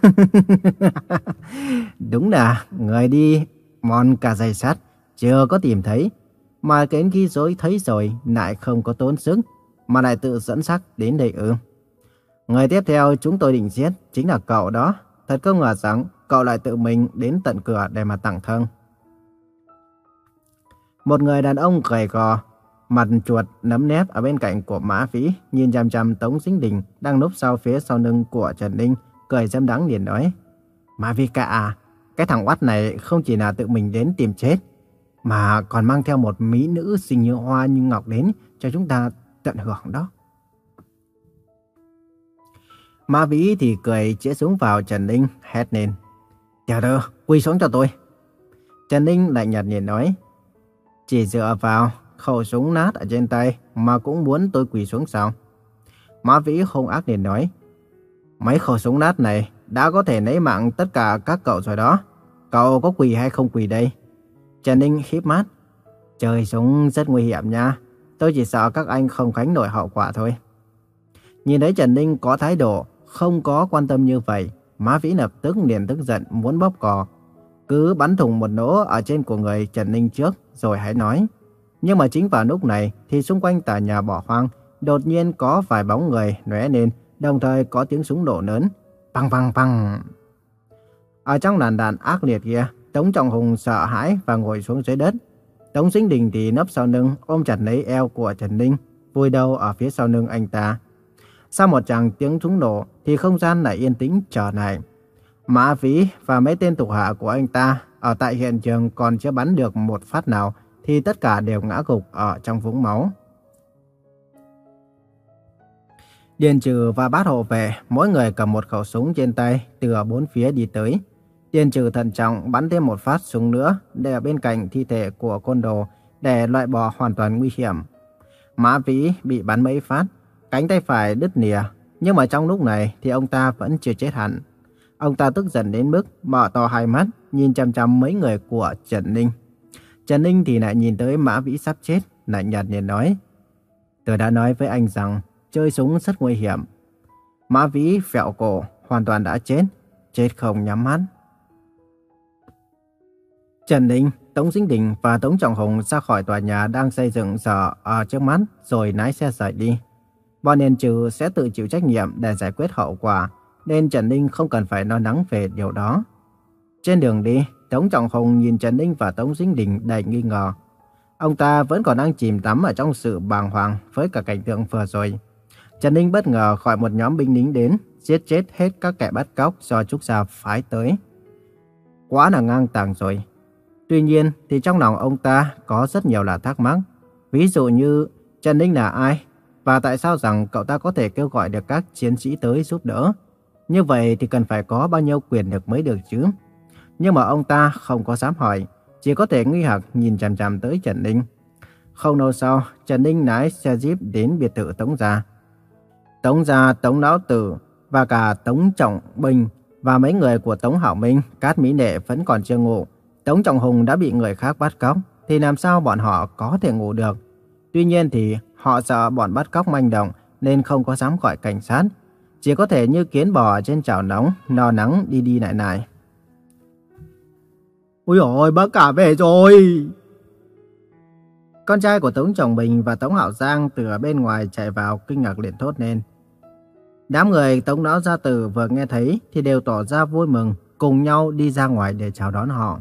Đúng là người đi mòn cả giày sắt, chưa có tìm thấy. Mà đến khi dối thấy rồi lại không có tốn sức, mà lại tự dẫn sắc đến đây ư. Người tiếp theo chúng tôi định giết chính là cậu đó. Thật không ngờ rằng cậu lại tự mình đến tận cửa để mà tặng thân. Một người đàn ông gầy gò, mặt chuột nấm nếp ở bên cạnh của Mã Vĩ, nhìn chằm chằm Tống Dính Đình đang núp sau phía sau lưng của Trần Ninh, cười dâm đắng liền nói. Mã Vĩ cả à, cái thằng oát này không chỉ là tự mình đến tìm chết, mà còn mang theo một mỹ nữ xinh như hoa như ngọc đến cho chúng ta tận hưởng đó. Mã Vĩ thì cười chĩa súng vào Trần Ninh, hét lên. Tiểu thư, quỳ xuống cho tôi. Trần Ninh lại nhạt nhìn nói. Chỉ dựa vào khẩu súng nát ở trên tay mà cũng muốn tôi quỳ xuống sao? Mã Vĩ không ác liền nói. Mấy khẩu súng nát này đã có thể lấy mạng tất cả các cậu rồi đó. Cậu có quỳ hay không quỳ đây? Trần Ninh híp mắt. Chơi súng rất nguy hiểm nha. Tôi chỉ sợ các anh không gánh nổi hậu quả thôi. Nhìn thấy Trần Ninh có thái độ không có quan tâm như vậy, Mã Vĩ lập tức liền tức giận muốn bóp cò. Cứ bắn thùng một nỗ ở trên của người Trần Ninh trước rồi hãy nói. Nhưng mà chính vào lúc này thì xung quanh tòa nhà bỏ hoang đột nhiên có vài bóng người lóe lên, đồng thời có tiếng súng nổ lớn. Băng băng băng. Ở trong làn đạn ác liệt kia, Tống Trọng Hùng sợ hãi và ngồi xuống dưới đất. Tống Sinh Đình thì nấp sau lưng ôm chặt lấy eo của Trần Ninh, vui đầu ở phía sau lưng anh ta. Sau một tràng tiếng súng nổ thì không gian lại yên tĩnh trở lại. Mã Vĩ và mấy tên thuộc hạ của anh ta ở tại hiện trường còn chưa bắn được một phát nào thì tất cả đều ngã gục ở trong vũng máu. Điền Trừ và bát hộ vệ, mỗi người cầm một khẩu súng trên tay, từ bốn phía đi tới. Điền Trừ thận trọng bắn thêm một phát súng nữa, để ở bên cạnh thi thể của côn đồ, để loại bỏ hoàn toàn nguy hiểm. Mã Vĩ bị bắn mấy phát, cánh tay phải đứt nìa, nhưng mà trong lúc này thì ông ta vẫn chưa chết hẳn. Ông ta tức giận đến mức mở to hai mắt, nhìn chăm chăm mấy người của Trần Ninh. Trần Ninh thì lại nhìn tới Mã Vĩ sắp chết, lại nhạt nhạt nói. Tôi đã nói với anh rằng chơi súng rất nguy hiểm. Mã Vĩ phẹo cổ, hoàn toàn đã chết, chết không nhắm mắt. Trần Ninh, Tống Dinh Đình và Tống Trọng Hùng ra khỏi tòa nhà đang xây dựng giờ ở trước mắt rồi lái xe rời đi. Bọn Điền Trừ sẽ tự chịu trách nhiệm để giải quyết hậu quả, nên Trần Ninh không cần phải lo lắng về điều đó. Trên đường đi, Tống Trọng Hùng nhìn Trần Ninh và Tống Dính Đình đầy nghi ngờ. Ông ta vẫn còn đang chìm đắm ở trong sự bàng hoàng với cả cảnh tượng vừa rồi. Trần Ninh bất ngờ khỏi một nhóm binh lính đến, giết chết hết các kẻ bắt cóc do Trúc Gia phái tới. Quá là ngang tàng rồi. Tuy nhiên thì trong lòng ông ta có rất nhiều là thắc mắc. Ví dụ như Trần Ninh là ai? Và tại sao rằng cậu ta có thể kêu gọi được các chiến sĩ tới giúp đỡ? Như vậy thì cần phải có bao nhiêu quyền lực mới được chứ? Nhưng mà ông ta không có dám hỏi, chỉ có thể nghi hoặc nhìn chằm chằm tới Trần Ninh. Không lâu sau, Trần Ninh lái xe jeep đến biệt thự Tống Gia. Tống Gia, Tống Lão Tử và cả Tống Trọng Bình và mấy người của Tống Hảo Minh, Cát Mỹ Nệ vẫn còn chưa ngủ. Tống Trọng Hùng đã bị người khác bắt cóc, thì làm sao bọn họ có thể ngủ được? Tuy nhiên thì họ sợ bọn bắt cóc manh động nên không có dám gọi cảnh sát. Chỉ có thể như kiến bò trên chảo nóng, no nắng đi đi lại lại. Ôi ôi, bác cả về rồi! Con trai của Tống Trọng Bình và Tống Hảo Giang từ ở bên ngoài chạy vào kinh ngạc liền thốt lên. Đám người Tống Lão Gia Tử vừa nghe thấy thì đều tỏ ra vui mừng, cùng nhau đi ra ngoài để chào đón họ.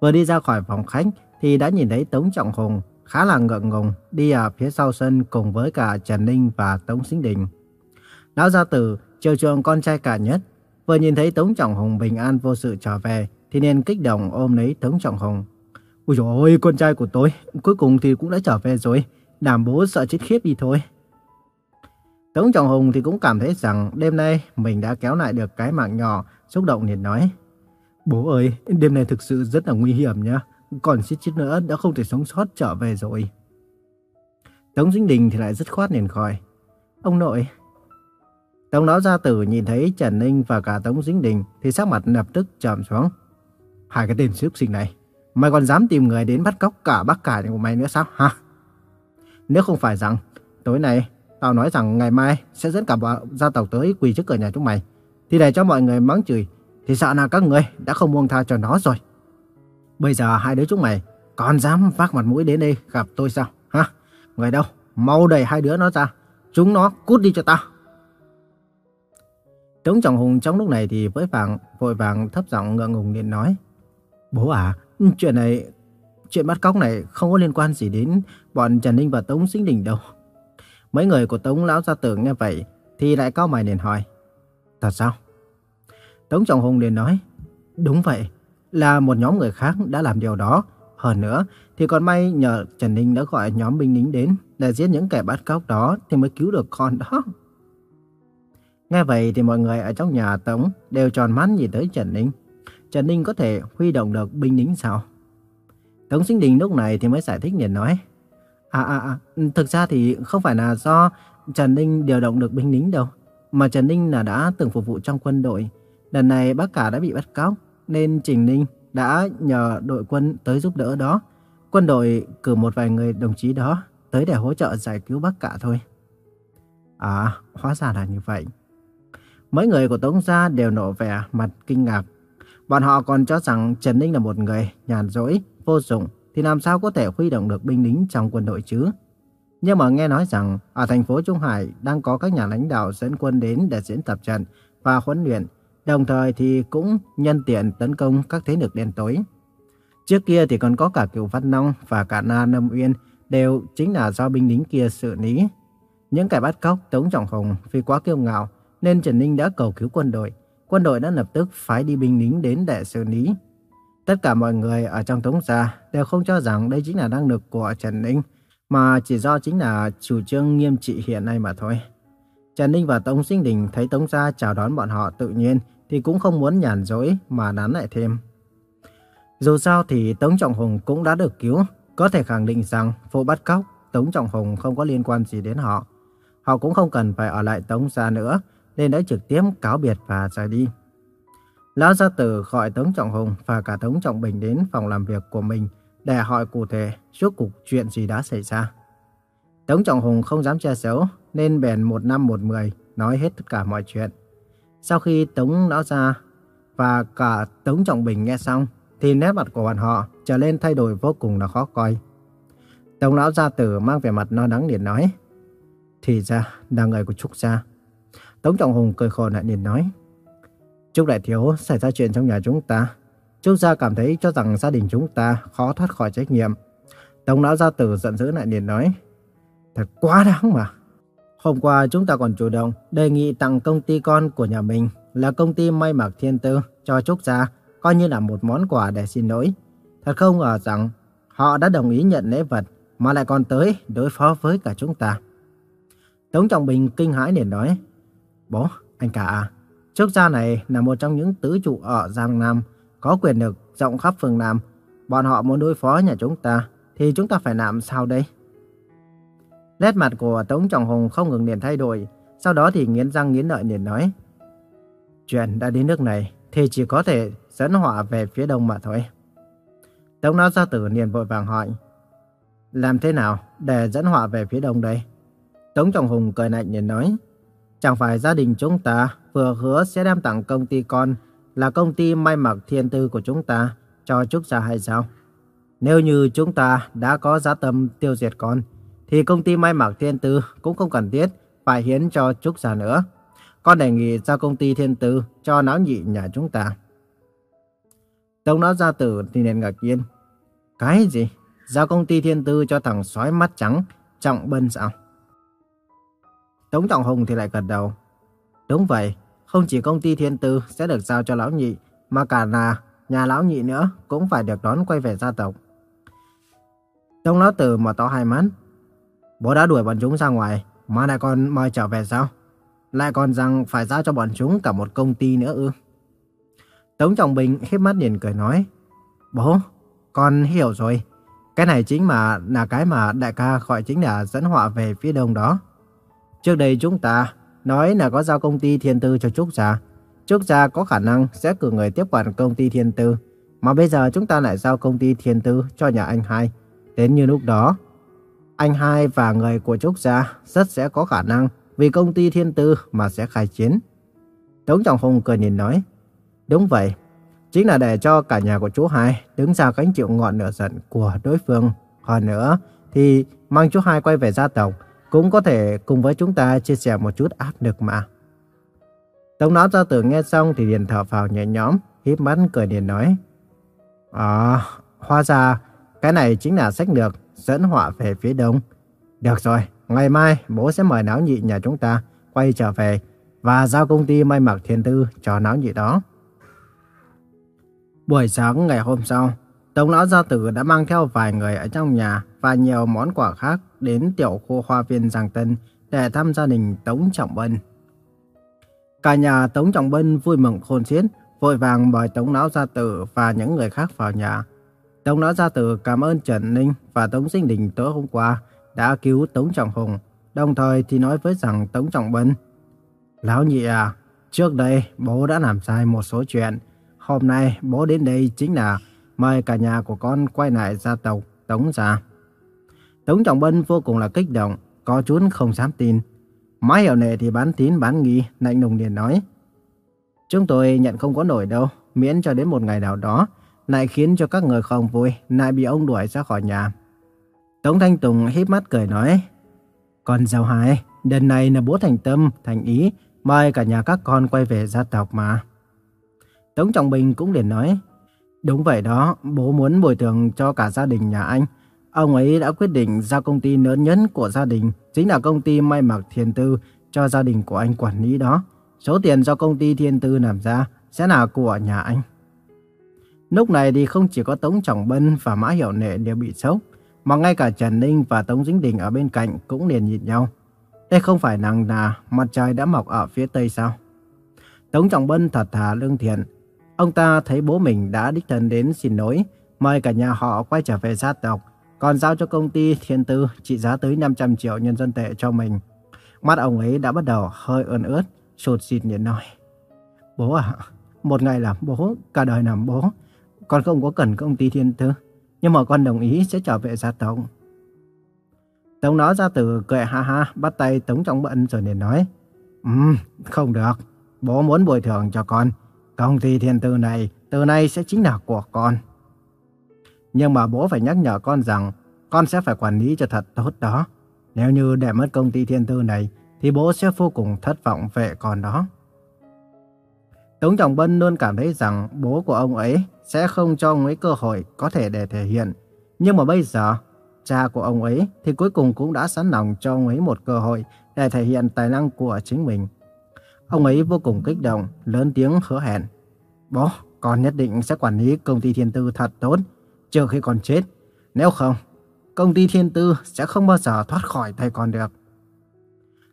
Vừa đi ra khỏi phòng khách thì đã nhìn thấy Tống Trọng Hùng khá là ngượng ngùng đi ở phía sau sân cùng với cả Trần Ninh và Tống Sinh Đình. Lão gia tử chiều trường con trai cả nhất, vừa nhìn thấy Tống Trọng Hùng bình an vô sự trở về thì nên kích động ôm lấy Tống Trọng Hùng. Ôi dồi ôi, con trai của tôi, cuối cùng thì cũng đã trở về rồi, đảm bố sợ chết khiếp đi thôi. Tống Trọng Hùng thì cũng cảm thấy rằng đêm nay mình đã kéo lại được cái mạng nhỏ, xúc động liền nói. Bố ơi, đêm nay thực sự rất là nguy hiểm nhá. Còn suýt chút nữa đã không thể sống sót trở về rồi. Tống Dính Đình thì lại rất khoát liền khỏi. Ông nội. Tống Lão Gia Tử nhìn thấy Trần Ninh và cả Tống Dính Đình thì sắc mặt lập tức trầm xuống. Hai cái tên siêu sinh này, mày còn dám tìm người đến bắt cóc cả bác cả của mày nữa sao hả? Nếu không phải rằng tối nay tao nói rằng ngày mai sẽ dẫn cả gia tộc tới quỳ trước cửa nhà chúng mày, thì để cho mọi người mắng chửi thì sợ là các người đã không buông tha cho nó rồi. Bây giờ hai đứa chúng mày còn dám vác mặt mũi đến đây gặp tôi sao? Hả? Người đâu? Mau đẩy hai đứa nó ra. Chúng nó cút đi cho tao. Tống Trọng Hùng trong lúc này thì với vàng vội vàng thấp giọng ngượng ngùng liền nói. Bố à, chuyện này, chuyện bắt cóc này không có liên quan gì đến bọn Trần Ninh và Tống Sinh Đình đâu. Mấy người của Tống Lão Gia Tử nghe vậy thì lại cao mày liền hỏi. Thật sao? Tống Trọng Hùng liền nói, đúng vậy, là một nhóm người khác đã làm điều đó. Hơn nữa, thì còn may nhờ Trần Ninh đã gọi nhóm binh lính đến để giết những kẻ bắt cóc đó thì mới cứu được con đó. Nghe vậy thì mọi người ở trong nhà Tống đều tròn mắt nhìn tới Trần Ninh. Trần Ninh có thể huy động được binh lính sao? Tống Sinh Đình lúc này thì mới giải thích liền nói. À, à, à, thực ra thì không phải là do Trần Ninh điều động được binh lính đâu. Mà Trần Ninh là đã từng phục vụ trong quân đội. Lần này bác cả đã bị bắt cóc, nên Trình Ninh đã nhờ đội quân tới giúp đỡ đó. Quân đội cử một vài người đồng chí đó tới để hỗ trợ giải cứu bác cả thôi. À, hóa ra là như vậy. Mấy người của Tống Gia đều nổ vẻ mặt kinh ngạc. Bọn họ còn cho rằng Trần Ninh là một người nhàn rỗi, vô dụng, thì làm sao có thể huy động được binh lính trong quân đội chứ? Nhưng mà nghe nói rằng ở thành phố Trung Hải đang có các nhà lãnh đạo dẫn quân đến để diễn tập trận và huấn luyện đồng thời thì cũng nhân tiện tấn công các thế lực đen tối. Trước kia thì còn có cả Kiều Văn Long và cả Na Lâm Uyên đều chính là do binh lính kia xử lý. Những kẻ bắt cóc Tống Trọng Hùng vì quá kiêu ngạo nên Trần Ninh đã cầu cứu quân đội. Quân đội đã lập tức phái đi binh lính đến để xử lý. Tất cả mọi người ở trong Tống Gia đều không cho rằng đây chính là năng lực của Trần Ninh, mà chỉ do chính là chủ trương nghiêm trị hiện nay mà thôi. Trần Ninh và Tống Sinh Đình thấy Tống Gia chào đón bọn họ tự nhiên thì cũng không muốn nhàn dối mà nán lại thêm. Dù sao thì Tống Trọng Hùng cũng đã được cứu, có thể khẳng định rằng vụ bắt cóc Tống Trọng Hùng không có liên quan gì đến họ. Họ cũng không cần phải ở lại Tống Gia nữa, nên đã trực tiếp cáo biệt và rời đi. Lão gia tử gọi Tống Trọng Hùng và cả Tống Trọng Bình đến phòng làm việc của mình để hỏi cụ thể suốt cuộc chuyện gì đã xảy ra. Tống Trọng Hùng không dám che giấu nên bèn một năm một mười nói hết tất cả mọi chuyện. Sau khi Tống Lão Gia và cả Tống Trọng Bình nghe xong thì nét mặt của bọn họ trở lên thay đổi vô cùng là khó coi. Tống Lão Gia Tử mang vẻ mặt no nắng liền nói, Thì ra là người của Trúc Gia. Tống Trọng Hùng cười khổ lại liền nói, Trúc Đại Thiếu, xảy ra chuyện trong nhà chúng ta. Trúc Gia cảm thấy cho rằng gia đình chúng ta khó thoát khỏi trách nhiệm. Tống Lão Gia Tử giận dữ lại liền nói, Thật quá đáng mà. Hôm qua chúng ta còn chủ động đề nghị tặng công ty con của nhà mình là công ty may mặc thiên tư cho Trúc Gia, coi như là một món quà để xin lỗi. Thật không ngờ rằng họ đã đồng ý nhận lễ vật mà lại còn tới đối phó với cả chúng ta. Tống Trọng Bình kinh hãi liền nói Bố, anh cả à, Trúc Gia này là một trong những tứ trụ ở Giang Nam có quyền lực rộng khắp phương Nam. Bọn họ muốn đối phó nhà chúng ta thì chúng ta phải làm sao đây? Nét mặt của Tống Trọng Hùng không ngừng liền thay đổi, sau đó thì nghiến răng nghiến lợi liền nói. Chuyện đã đến nước này thì chỉ có thể dẫn họa về phía đông mà thôi. Tống Lão Gia Tử liền vội vàng hỏi. Làm thế nào để dẫn họa về phía đông đây? Tống Trọng Hùng cười lạnh liền nói. Chẳng phải gia đình chúng ta vừa hứa sẽ đem tặng công ty con là công ty may mặc thiên tư của chúng ta cho Trúc Gia hay sao? Nếu như chúng ta đã có giá tâm tiêu diệt con, thì công ty may mặc thiên tư cũng không cần thiết phải hiến cho Trúc Gia nữa. Con đề nghị giao công ty thiên tư cho náo nhị nhà chúng ta. tông lão gia tử thì nên ngạc nhiên. Cái gì? Giao công ty thiên tư cho thằng sói mắt trắng, trọng bân sao? Tống Trọng Hùng thì lại gật đầu. Đúng vậy, không chỉ công ty thiên tư sẽ được giao cho lão nhị, mà cả là nhà lão nhị nữa cũng phải được đón quay về gia tộc. Tống lão tử mở to hai mắt. Bố đã đuổi bọn chúng ra ngoài, mà lại còn mời trở về sao? Lại còn rằng phải giao cho bọn chúng cả một công ty nữa ư? Tống Trọng Bình khép mắt nhìn cười nói. Bố, con hiểu rồi. Cái này chính mà là cái mà đại ca gọi chính là dẫn họa về phía đông đó. Trước đây chúng ta nói là có giao công ty thiên tư cho Trúc Gia. Trúc Gia có khả năng sẽ cử người tiếp quản công ty thiên tư. Mà bây giờ chúng ta lại giao công ty thiên tư cho nhà anh hai. Đến như lúc đó, anh hai và người của Trúc Gia rất sẽ có khả năng vì công ty thiên tư mà sẽ khai chiến. Tống Trọng Hùng cười nhìn nói, đúng vậy, chính là để cho cả nhà của chú hai đứng ra gánh chịu ngọn lửa giận của đối phương. Hơn nữa thì mang chú hai quay về gia tộc, cũng có thể cùng với chúng ta chia sẻ một chút áp lực mà. Tống lão gia tử nghe xong thì liền thở phào nhẹ nhõm, híp mắt cười liền nói. À, hóa ra cái này chính là sách lược dẫn họa về phía đông. Được rồi, ngày mai bố sẽ mời náo nhị nhà chúng ta quay trở về và giao công ty may mặc thiên tư cho náo nhị đó. Buổi sáng ngày hôm sau, Tống lão gia tử đã mang theo vài người ở trong nhà và nhiều món quà khác đến tiểu khu hoa viên Giang Tân để thăm gia đình Tống Trọng Bân. Cả nhà Tống Trọng Bân vui mừng khôn xiết, vội vàng mời Tống lão gia tử và những người khác vào nhà. Tống lão gia tử cảm ơn Trần Ninh và Tống Sinh Đình tối hôm qua đã cứu Tống Trọng Hùng, đồng thời thì nói với rằng Tống Trọng Bân. Lão nhị à, trước đây bố đã làm sai một số chuyện. Hôm nay bố đến đây chính là mời cả nhà của con quay lại gia tộc Tống gia. Tống Trọng Bân vô cùng là kích động, có chút không dám tin. Má hiểu nệ thì bán tín bán nghi, lạnh lùng liền nói. Chúng tôi nhận không có nổi đâu, miễn cho đến một ngày nào đó, lại khiến cho các người không vui, lại bị ông đuổi ra khỏi nhà. Tống Thanh Tùng híp mắt cười nói, Con giàu hai, đợt này là bố thành tâm, thành ý, mời cả nhà các con quay về gia tộc mà. Tống Trọng Bình cũng liền nói, Đúng vậy đó, bố muốn bồi thường cho cả gia đình nhà anh. Ông ấy đã quyết định giao công ty lớn nhất của gia đình, chính là công ty may mặc Thiên Tư, cho gia đình của anh quản lý đó. Số tiền do công ty Thiên Tư làm ra sẽ là của nhà anh. Lúc này thì không chỉ có Tống Trọng Bân và Mã Hiểu Nệ đều bị sốc, mà ngay cả Trần Ninh và Tống Dính Đình ở bên cạnh cũng liền nhìn nhau. Đây không phải nàng là mặt trời đã mọc ở phía tây sao? Tống Trọng Bân thật thà lương thiện. Ông ta thấy bố mình đã đích thân đến xin lỗi, mời cả nhà họ quay trở về gia tộc, còn giao cho công ty Thiên Tư trị giá tới 500 triệu nhân dân tệ cho mình. Mắt ông ấy đã bắt đầu hơi ươn ướt, sụt xịt nhìn nói. Bố à, một ngày làm bố, cả đời làm bố. Con không có cần công ty Thiên Tư, nhưng mà con đồng ý sẽ trở về gia tộc. Tống nó ra từ cười ha ha, bắt tay Tống Trọng bận rồi liền nói. Ừm, không được. Bố muốn bồi thường cho con. Công ty thiên tư này từ nay sẽ chính là của con. Nhưng mà bố phải nhắc nhở con rằng con sẽ phải quản lý cho thật tốt đó. Nếu như để mất công ty thiên tư này thì bố sẽ vô cùng thất vọng về con đó. Tống Trọng Bân luôn cảm thấy rằng bố của ông ấy sẽ không cho ông ấy cơ hội có thể để thể hiện. Nhưng mà bây giờ, cha của ông ấy thì cuối cùng cũng đã sẵn lòng cho ông ấy một cơ hội để thể hiện tài năng của chính mình. Ông ấy vô cùng kích động, lớn tiếng hứa hẹn. Bố, con nhất định sẽ quản lý công ty thiên tư thật tốt, trừ khi còn chết. Nếu không, công ty thiên tư sẽ không bao giờ thoát khỏi tay con được.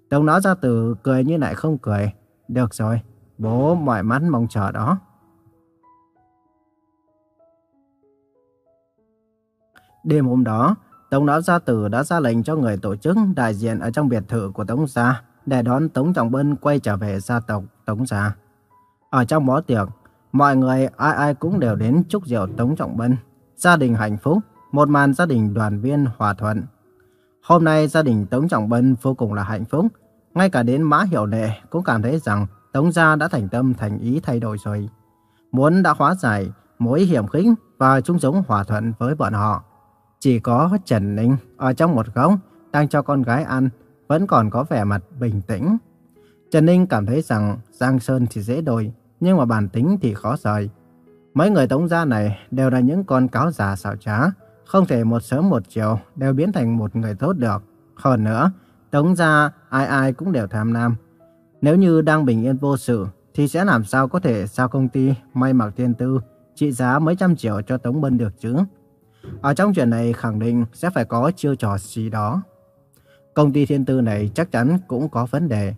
Đồng nó ra từ cười như lại không cười. Được rồi, bố mỏi mắt mong chờ đó. Đêm hôm đó, Tống Lão Gia Tử đã ra lệnh cho người tổ chức đại diện ở trong biệt thự của Tống Gia để đón Tống Trọng Bân quay trở về gia tộc Tống Gia. Ở trong bó tiệc, mọi người ai ai cũng đều đến chúc rượu Tống Trọng Bân. Gia đình hạnh phúc, một màn gia đình đoàn viên hòa thuận. Hôm nay gia đình Tống Trọng Bân vô cùng là hạnh phúc. Ngay cả đến Mã Hiểu đệ cũng cảm thấy rằng Tống Gia đã thành tâm thành ý thay đổi rồi. Muốn đã hóa giải mối hiểm khích và chung sống hòa thuận với bọn họ. Chỉ có Trần Ninh ở trong một góc đang cho con gái ăn vẫn còn có vẻ mặt bình tĩnh. Trần Ninh cảm thấy rằng Giang Sơn thì dễ đổi, nhưng mà bản tính thì khó rời. Mấy người tống gia này đều là những con cáo già xảo trá, không thể một sớm một chiều đều biến thành một người tốt được. Hơn nữa, tống gia ai ai cũng đều tham lam. Nếu như đang bình yên vô sự, thì sẽ làm sao có thể sao công ty may mặc tiên tư trị giá mấy trăm triệu cho Tống Bân được chứ? Ở trong chuyện này khẳng định sẽ phải có chiêu trò gì đó. Công ty thiên tư này chắc chắn cũng có vấn đề.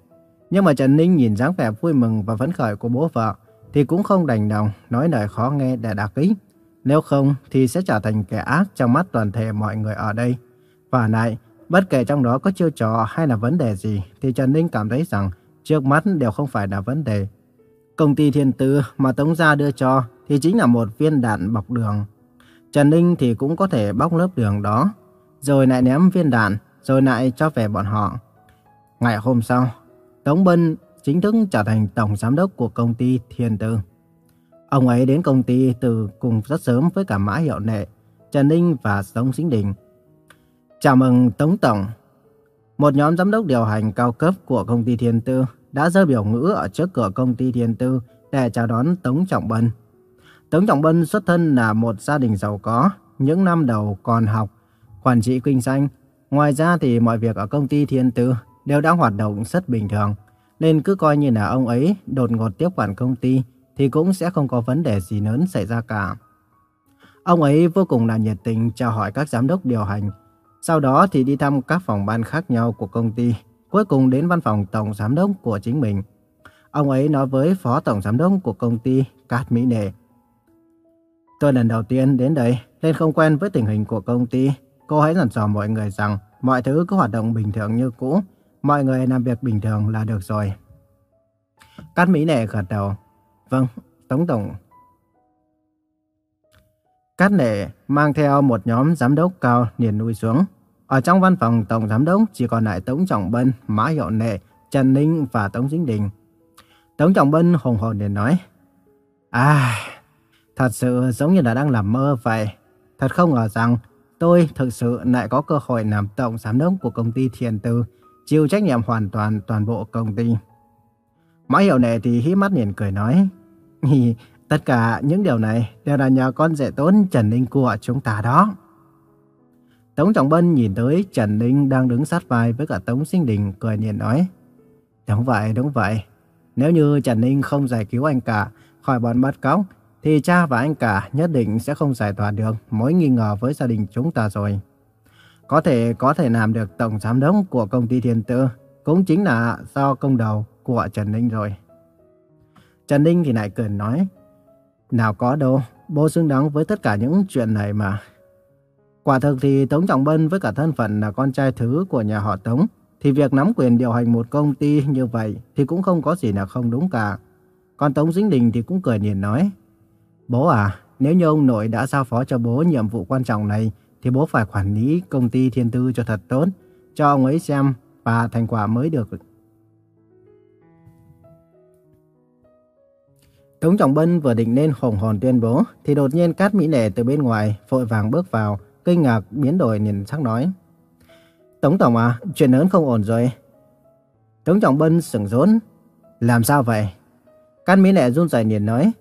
Nhưng mà Trần Ninh nhìn dáng vẻ vui mừng và phấn khởi của bố vợ thì cũng không đành lòng nói lời khó nghe để đả kích. Nếu không thì sẽ trở thành kẻ ác trong mắt toàn thể mọi người ở đây. Và lại, bất kể trong đó có chiêu trò hay là vấn đề gì thì Trần Ninh cảm thấy rằng trước mắt đều không phải là vấn đề. Công ty thiên tư mà Tống Gia đưa cho thì chính là một viên đạn bọc đường. Trần Ninh thì cũng có thể bóc lớp đường đó, rồi lại ném viên đạn rồi lại cho về bọn họ. Ngày hôm sau, Tống Bân chính thức trở thành tổng giám đốc của công ty Thiên Tư. Ông ấy đến công ty từ cùng rất sớm với cả Mã Hiệu Nệ, Trần Ninh và Tống Sinh Đình. Chào mừng Tống Tổng. Một nhóm giám đốc điều hành cao cấp của công ty Thiên Tư đã dơ biểu ngữ ở trước cửa công ty Thiên Tư để chào đón Tống Trọng Bân. Tống Trọng Bân xuất thân là một gia đình giàu có, những năm đầu còn học, quản trị kinh doanh Ngoài ra thì mọi việc ở công ty Thiên Tư đều đang hoạt động rất bình thường. Nên cứ coi như là ông ấy đột ngột tiếp quản công ty thì cũng sẽ không có vấn đề gì lớn xảy ra cả. Ông ấy vô cùng là nhiệt tình chào hỏi các giám đốc điều hành. Sau đó thì đi thăm các phòng ban khác nhau của công ty. Cuối cùng đến văn phòng tổng giám đốc của chính mình. Ông ấy nói với phó tổng giám đốc của công ty, Cát Mỹ Nề. Tôi lần đầu tiên đến đây nên không quen với tình hình của công ty Cô hãy dặn dò mọi người rằng mọi thứ cứ hoạt động bình thường như cũ. Mọi người làm việc bình thường là được rồi. Cát Mỹ Nệ gật đầu. Vâng, Tống Tổng. Cát Nệ mang theo một nhóm giám đốc cao liền nuôi xuống. Ở trong văn phòng Tổng Giám đốc chỉ còn lại Tống Trọng Bân, Mã Hiệu Nệ, Trần Ninh và Tống Dính Đình. Tống Trọng Bân hùng hồn để nói. À, thật sự giống như là đang làm mơ vậy. Thật không ngờ rằng tôi thực sự lại có cơ hội làm tổng giám đốc của công ty Thiền Tư, chịu trách nhiệm hoàn toàn toàn bộ công ty. Mã Hiểu Nệ thì hí mắt nhìn cười nói, tất cả những điều này đều là nhờ con rể tốt Trần Ninh của chúng ta đó. Tống Trọng Bân nhìn tới Trần Ninh đang đứng sát vai với cả Tống Sinh Đình cười nhìn nói, đúng vậy, đúng vậy. Nếu như Trần Ninh không giải cứu anh cả khỏi bọn bắt cóc, thì cha và anh cả nhất định sẽ không giải tỏa được mối nghi ngờ với gia đình chúng ta rồi. Có thể có thể làm được tổng giám đốc của công ty thiên tư, cũng chính là do công đầu của Trần Ninh rồi. Trần Ninh thì lại cười nói, nào có đâu, bố xứng đáng với tất cả những chuyện này mà. Quả thực thì Tống Trọng Bân với cả thân phận là con trai thứ của nhà họ Tống, thì việc nắm quyền điều hành một công ty như vậy thì cũng không có gì là không đúng cả. Còn Tống Dính Đình thì cũng cười nhìn nói, Bố à, nếu như ông nội đã giao phó cho bố nhiệm vụ quan trọng này, thì bố phải quản lý công ty thiên tư cho thật tốt, cho ông ấy xem và thành quả mới được. Tống Trọng Bân vừa định nên hồng hồn tuyên bố, thì đột nhiên Cát Mỹ Lệ từ bên ngoài vội vàng bước vào, kinh ngạc biến đổi nhìn sắc nói. Tống Tổng à, chuyện lớn không ổn rồi. Tống Trọng Bân sửng rốn. Làm sao vậy? Cát Mỹ Lệ run rẩy nhìn nói.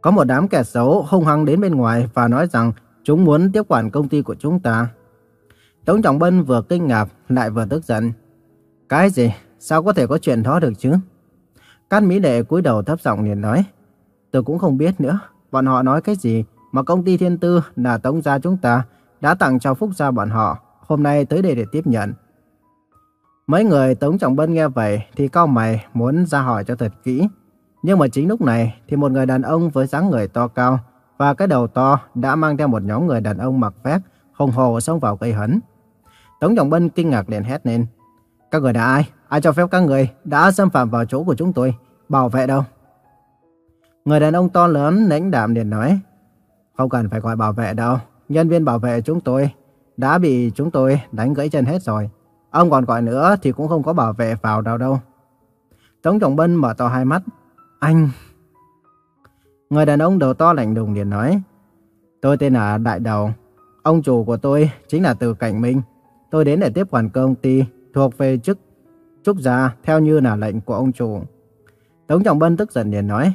Có một đám kẻ xấu hung hăng đến bên ngoài và nói rằng chúng muốn tiếp quản công ty của chúng ta. Tống Trọng Bân vừa kinh ngạc, lại vừa tức giận. Cái gì? Sao có thể có chuyện đó được chứ? Cát Mỹ Đệ cúi đầu thấp giọng liền nói. Tôi cũng không biết nữa. Bọn họ nói cái gì mà công ty thiên tư là tống gia chúng ta đã tặng cho Phúc gia bọn họ. Hôm nay tới đây để tiếp nhận. Mấy người Tống Trọng Bân nghe vậy thì cao mày, muốn ra hỏi cho thật kỹ. Nhưng mà chính lúc này thì một người đàn ông với dáng người to cao và cái đầu to đã mang theo một nhóm người đàn ông mặc vest hùng hồ xông vào cây hấn. Tống Trọng Bân kinh ngạc liền hét lên. Các người là ai? Ai cho phép các người đã xâm phạm vào chỗ của chúng tôi? Bảo vệ đâu? Người đàn ông to lớn lãnh đạm liền nói. Không cần phải gọi bảo vệ đâu. Nhân viên bảo vệ chúng tôi đã bị chúng tôi đánh gãy chân hết rồi. Ông còn gọi nữa thì cũng không có bảo vệ vào đâu đâu. Tống Trọng Bân mở to hai mắt. Anh... Người đàn ông đầu to lạnh lùng liền nói. Tôi tên là Đại Đầu. Ông chủ của tôi chính là Từ Cảnh Minh. Tôi đến để tiếp quản công ty thuộc về chức Trúc Gia theo như là lệnh của ông chủ. Tống Trọng Bân tức giận liền nói.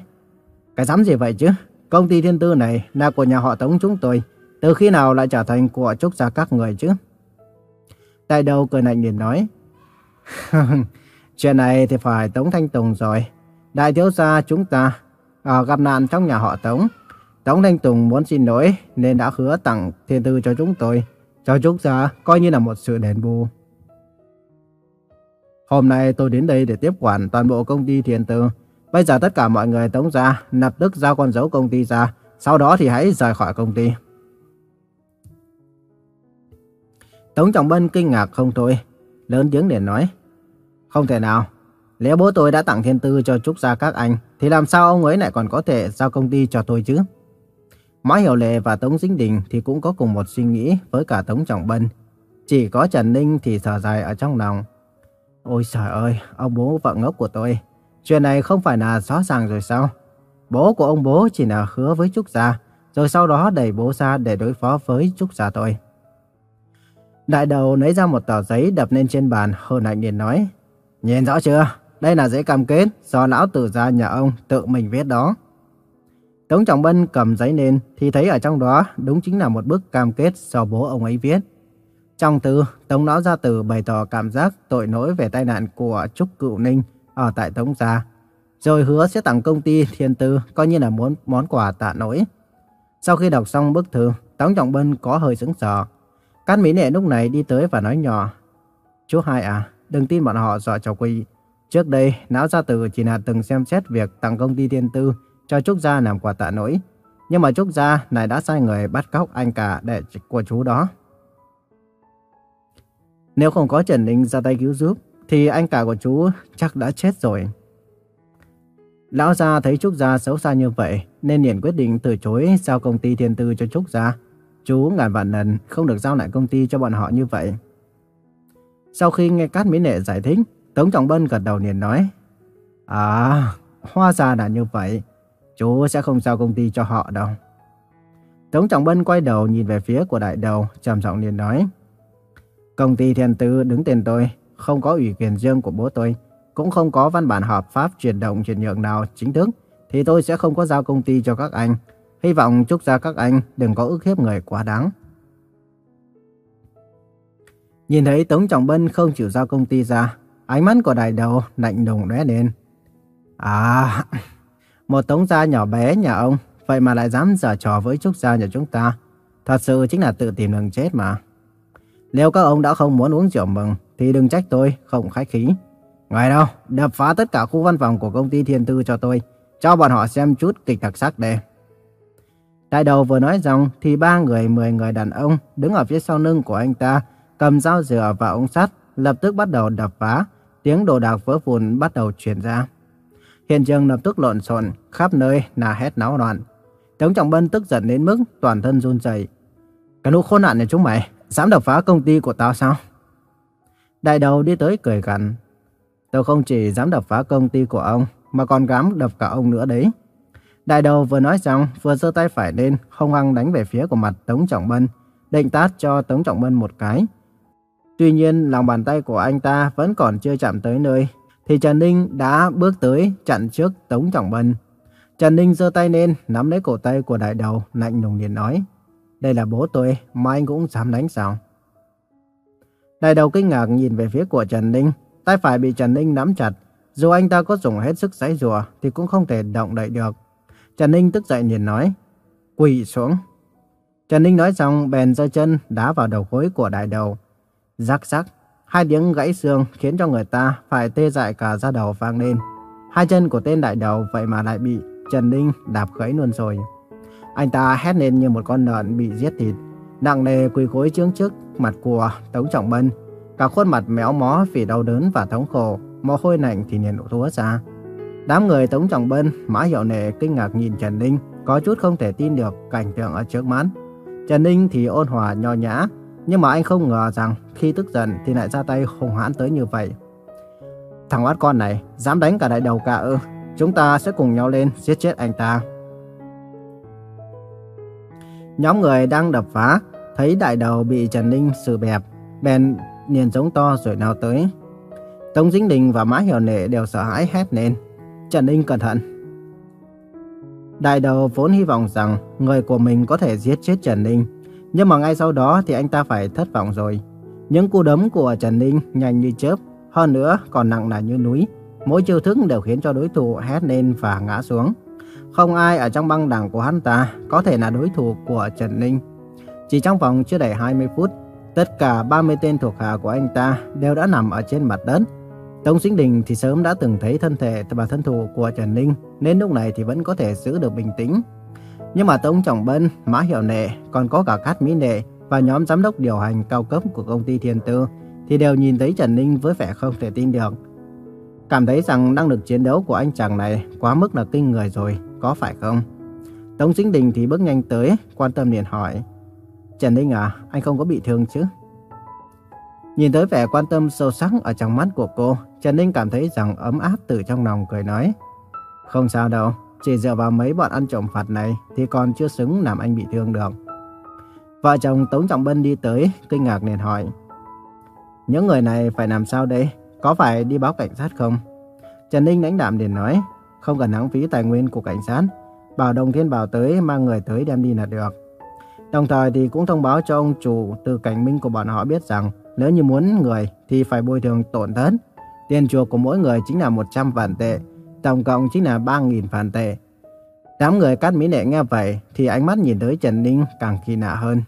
Cái dám gì vậy chứ? Công ty thiên tư này là của nhà họ Tống chúng tôi. Từ khi nào lại trở thành của Trúc Gia các người chứ? Đại đầu cười lạnh liền nói. Chuyện này thì phải Tống Thanh Tùng rồi. Đại thiếu gia chúng ta à, gặp nạn trong nhà họ Tống. Tống Thanh Tùng muốn xin lỗi nên đã hứa tặng thiên tư cho chúng tôi. Cho chúng ta coi như là một sự đền bù. Hôm nay tôi đến đây để tiếp quản toàn bộ công ty thiên tư. Bây giờ tất cả mọi người tống ra, lập tức giao con dấu công ty ra. Sau đó thì hãy rời khỏi công ty. Tống Trọng Bân kinh ngạc không thôi. Lớn tiếng để nói. Không thể nào. Nếu bố tôi đã tặng thiên tư cho Trúc Gia các anh, thì làm sao ông ấy lại còn có thể giao công ty cho tôi chứ? Mã Hiểu Lệ và Tống Dính Đình thì cũng có cùng một suy nghĩ với cả Tống Trọng Bân. Chỉ có Trần Ninh thì thở dài ở trong lòng. Ôi trời ơi, ông bố vợ ngốc của tôi. Chuyện này không phải là rõ ràng rồi sao? Bố của ông bố chỉ là hứa với Trúc Gia, rồi sau đó đẩy bố ra để đối phó với Trúc Gia tôi. Đại đầu lấy ra một tờ giấy đập lên trên bàn, hơn hạnh điện nói. Nhìn rõ chưa? Đây là giấy cam kết do lão tử gia nhà ông tự mình viết đó. Tống Trọng Bân cầm giấy lên thì thấy ở trong đó đúng chính là một bức cam kết do bố ông ấy viết. Trong thư, Tống Lão Gia Tử bày tỏ cảm giác tội lỗi về tai nạn của Trúc Cựu Ninh ở tại Tống Gia, rồi hứa sẽ tặng công ty Thiên Tư coi như là món, món quà tạ lỗi. Sau khi đọc xong bức thư, Tống Trọng Bân có hơi sững sờ. Cát Mỹ Nệ lúc này đi tới và nói nhỏ, Chú hai à, đừng tin bọn họ dọa cháu quỳ. Trước đây, Lão Gia Tử chỉ là từng xem xét việc tặng công ty Thiên Tư cho Trúc Gia làm quà tạ lỗi. Nhưng mà Trúc Gia này đã sai người bắt cóc anh cả đệ của chú đó. Nếu không có Trần Ninh ra tay cứu giúp, thì anh cả của chú chắc đã chết rồi. Lão gia thấy Trúc Gia xấu xa như vậy, nên liền quyết định từ chối giao công ty thiên tư cho Trúc Gia. Chú ngàn vạn lần không được giao lại công ty cho bọn họ như vậy. Sau khi nghe Cát Mỹ Nệ giải thích, Tống Trọng Bân gật đầu liền nói, À, hoa ra là như vậy, chú sẽ không giao công ty cho họ đâu. Tống Trọng Bân quay đầu nhìn về phía của đại đầu, trầm giọng liền nói, Công ty Thiên Tư đứng tên tôi, không có ủy quyền riêng của bố tôi, cũng không có văn bản hợp pháp chuyển động chuyển nhượng nào chính thức, thì tôi sẽ không có giao công ty cho các anh. Hy vọng chúc ra các anh đừng có ức hiếp người quá đáng. Nhìn thấy Tống Trọng Bân không chịu giao công ty ra, ánh mắt của đại đầu lạnh lùng lóe lên. À, một tống gia nhỏ bé nhà ông, vậy mà lại dám giở trò với Trúc Gia nhà chúng ta. Thật sự chính là tự tìm đường chết mà. Nếu các ông đã không muốn uống rượu mừng, thì đừng trách tôi không khách khí. Ngoài đâu, đập phá tất cả khu văn phòng của công ty Thiên Tư cho tôi. Cho bọn họ xem chút kịch đặc sắc đây. Đại đầu vừa nói xong thì ba người, mười người đàn ông đứng ở phía sau lưng của anh ta, cầm dao dừa và ống sắt, lập tức bắt đầu đập phá. Tiếng đồ đạc vỡ vụn bắt đầu truyền ra. Hiện trường lập tức lộn xộn, khắp nơi là hét náo loạn. Tống Trọng Bân tức giận đến mức toàn thân run rẩy. Cái lũ khốn nạn này chúng mày, dám đập phá công ty của tao sao? Đại đầu đi tới cười gằn. Tôi không chỉ dám đập phá công ty của ông, mà còn dám đập cả ông nữa đấy. Đại đầu vừa nói xong, vừa giơ tay phải lên, không hăng đánh về phía của mặt Tống Trọng Bân, định tát cho Tống Trọng Bân một cái. Tuy nhiên, lòng bàn tay của anh ta vẫn còn chưa chạm tới nơi, thì Trần Ninh đã bước tới chặn trước Tống Trọng Bân. Trần Ninh giơ tay lên, nắm lấy cổ tay của đại đầu, lạnh lùng liền nói. Đây là bố tôi, mà anh cũng dám đánh sao? Đại đầu kinh ngạc nhìn về phía của Trần Ninh, tay phải bị Trần Ninh nắm chặt. Dù anh ta có dùng hết sức giãy rùa thì cũng không thể động đậy được. Trần Ninh tức giận liền nói, quỳ xuống. Trần Ninh nói xong bèn giơ chân đá vào đầu gối của đại đầu. Rắc rắc, hai tiếng gãy xương khiến cho người ta phải tê dại cả da đầu vang lên. Hai chân của tên đại đầu vậy mà lại bị Trần Ninh đạp gãy luôn rồi. Anh ta hét lên như một con lợn bị giết thịt, nặng nề quỳ gối trước trước mặt của Tống Trọng Bân. Cả khuôn mặt méo mó vì đau đớn và thống khổ, mồ hôi lạnh thì liền đổ túa ra. Đám người Tống Trọng Bân, Mã Hiệu Nệ kinh ngạc nhìn Trần Ninh, có chút không thể tin được cảnh tượng ở trước mắt. Trần Ninh thì ôn hòa nho nhã, nhưng mà anh không ngờ rằng khi tức giận thì lại ra tay hùng hãn tới như vậy. Thằng oát con này, dám đánh cả đại đầu cả ư. Chúng ta sẽ cùng nhau lên giết chết anh ta. Nhóm người đang đập phá, thấy đại đầu bị Trần Ninh xử bẹp, bèn liền giống to rồi nào tới. Tống Dính Đình và Mã Hiểu Nệ đều sợ hãi hét lên. Trần Ninh cẩn thận. Đại đầu vốn hy vọng rằng người của mình có thể giết chết Trần Ninh. Nhưng mà ngay sau đó thì anh ta phải thất vọng rồi. Những cú đấm của Trần Ninh nhanh như chớp, hơn nữa còn nặng nề như núi. Mỗi chiêu thức đều khiến cho đối thủ hét lên và ngã xuống. Không ai ở trong băng đảng của hắn ta có thể là đối thủ của Trần Ninh. Chỉ trong vòng chưa đầy 20 phút, tất cả 30 tên thuộc hạ của anh ta đều đã nằm ở trên mặt đất. Tống Sinh Đình thì sớm đã từng thấy thân thể và thân thủ của Trần Ninh, nên lúc này thì vẫn có thể giữ được bình tĩnh. Nhưng mà Tống Trọng Bân, Mã Hiểu Nệ, còn có cả Cát Mỹ Nệ và nhóm giám đốc điều hành cao cấp của công ty Thiên Tư thì đều nhìn thấy Trần Ninh với vẻ không thể tin được. Cảm thấy rằng năng lực chiến đấu của anh chàng này quá mức là kinh người rồi, có phải không? Tống Sinh Đình thì bước nhanh tới, quan tâm liền hỏi. Trần Ninh à, anh không có bị thương chứ? Nhìn tới vẻ quan tâm sâu sắc ở trong mắt của cô, Trần Ninh cảm thấy rằng ấm áp từ trong lòng cười nói. Không sao đâu, chỉ dựa vào mấy bọn ăn trộm phạt này thì còn chưa xứng làm anh bị thương được. Vợ chồng Tống Trọng Bân đi tới, kinh ngạc liền hỏi. Những người này phải làm sao đây? Có phải đi báo cảnh sát không? Trần Ninh đánh đạm liền nói, không cần lãng phí tài nguyên của cảnh sát. Bảo Đồng Thiên Bảo tới mang người tới đem đi là được. Đồng thời thì cũng thông báo cho ông chủ từ cảnh minh của bọn họ biết rằng nếu như muốn người thì phải bồi thường tổn thất. Tiền chuộc của mỗi người chính là 100 vạn tệ, tổng cộng chính là 3.000 phản tệ. Đám người cát mỹ nệ nghe vậy thì ánh mắt nhìn tới Trần Ninh càng kỳ lạ hơn.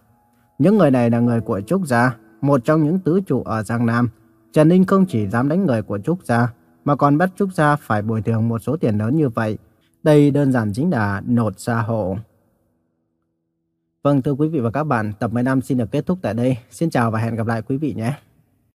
Những người này là người của Trúc Gia, một trong những tứ trụ ở Giang Nam. Trần Ninh không chỉ dám đánh người của Trúc Gia, mà còn bắt Trúc Gia phải bồi thường một số tiền lớn như vậy. Đây đơn giản chính là nột gia hộ. Vâng thưa quý vị và các bạn, tập 15 xin được kết thúc tại đây. Xin chào và hẹn gặp lại quý vị nhé.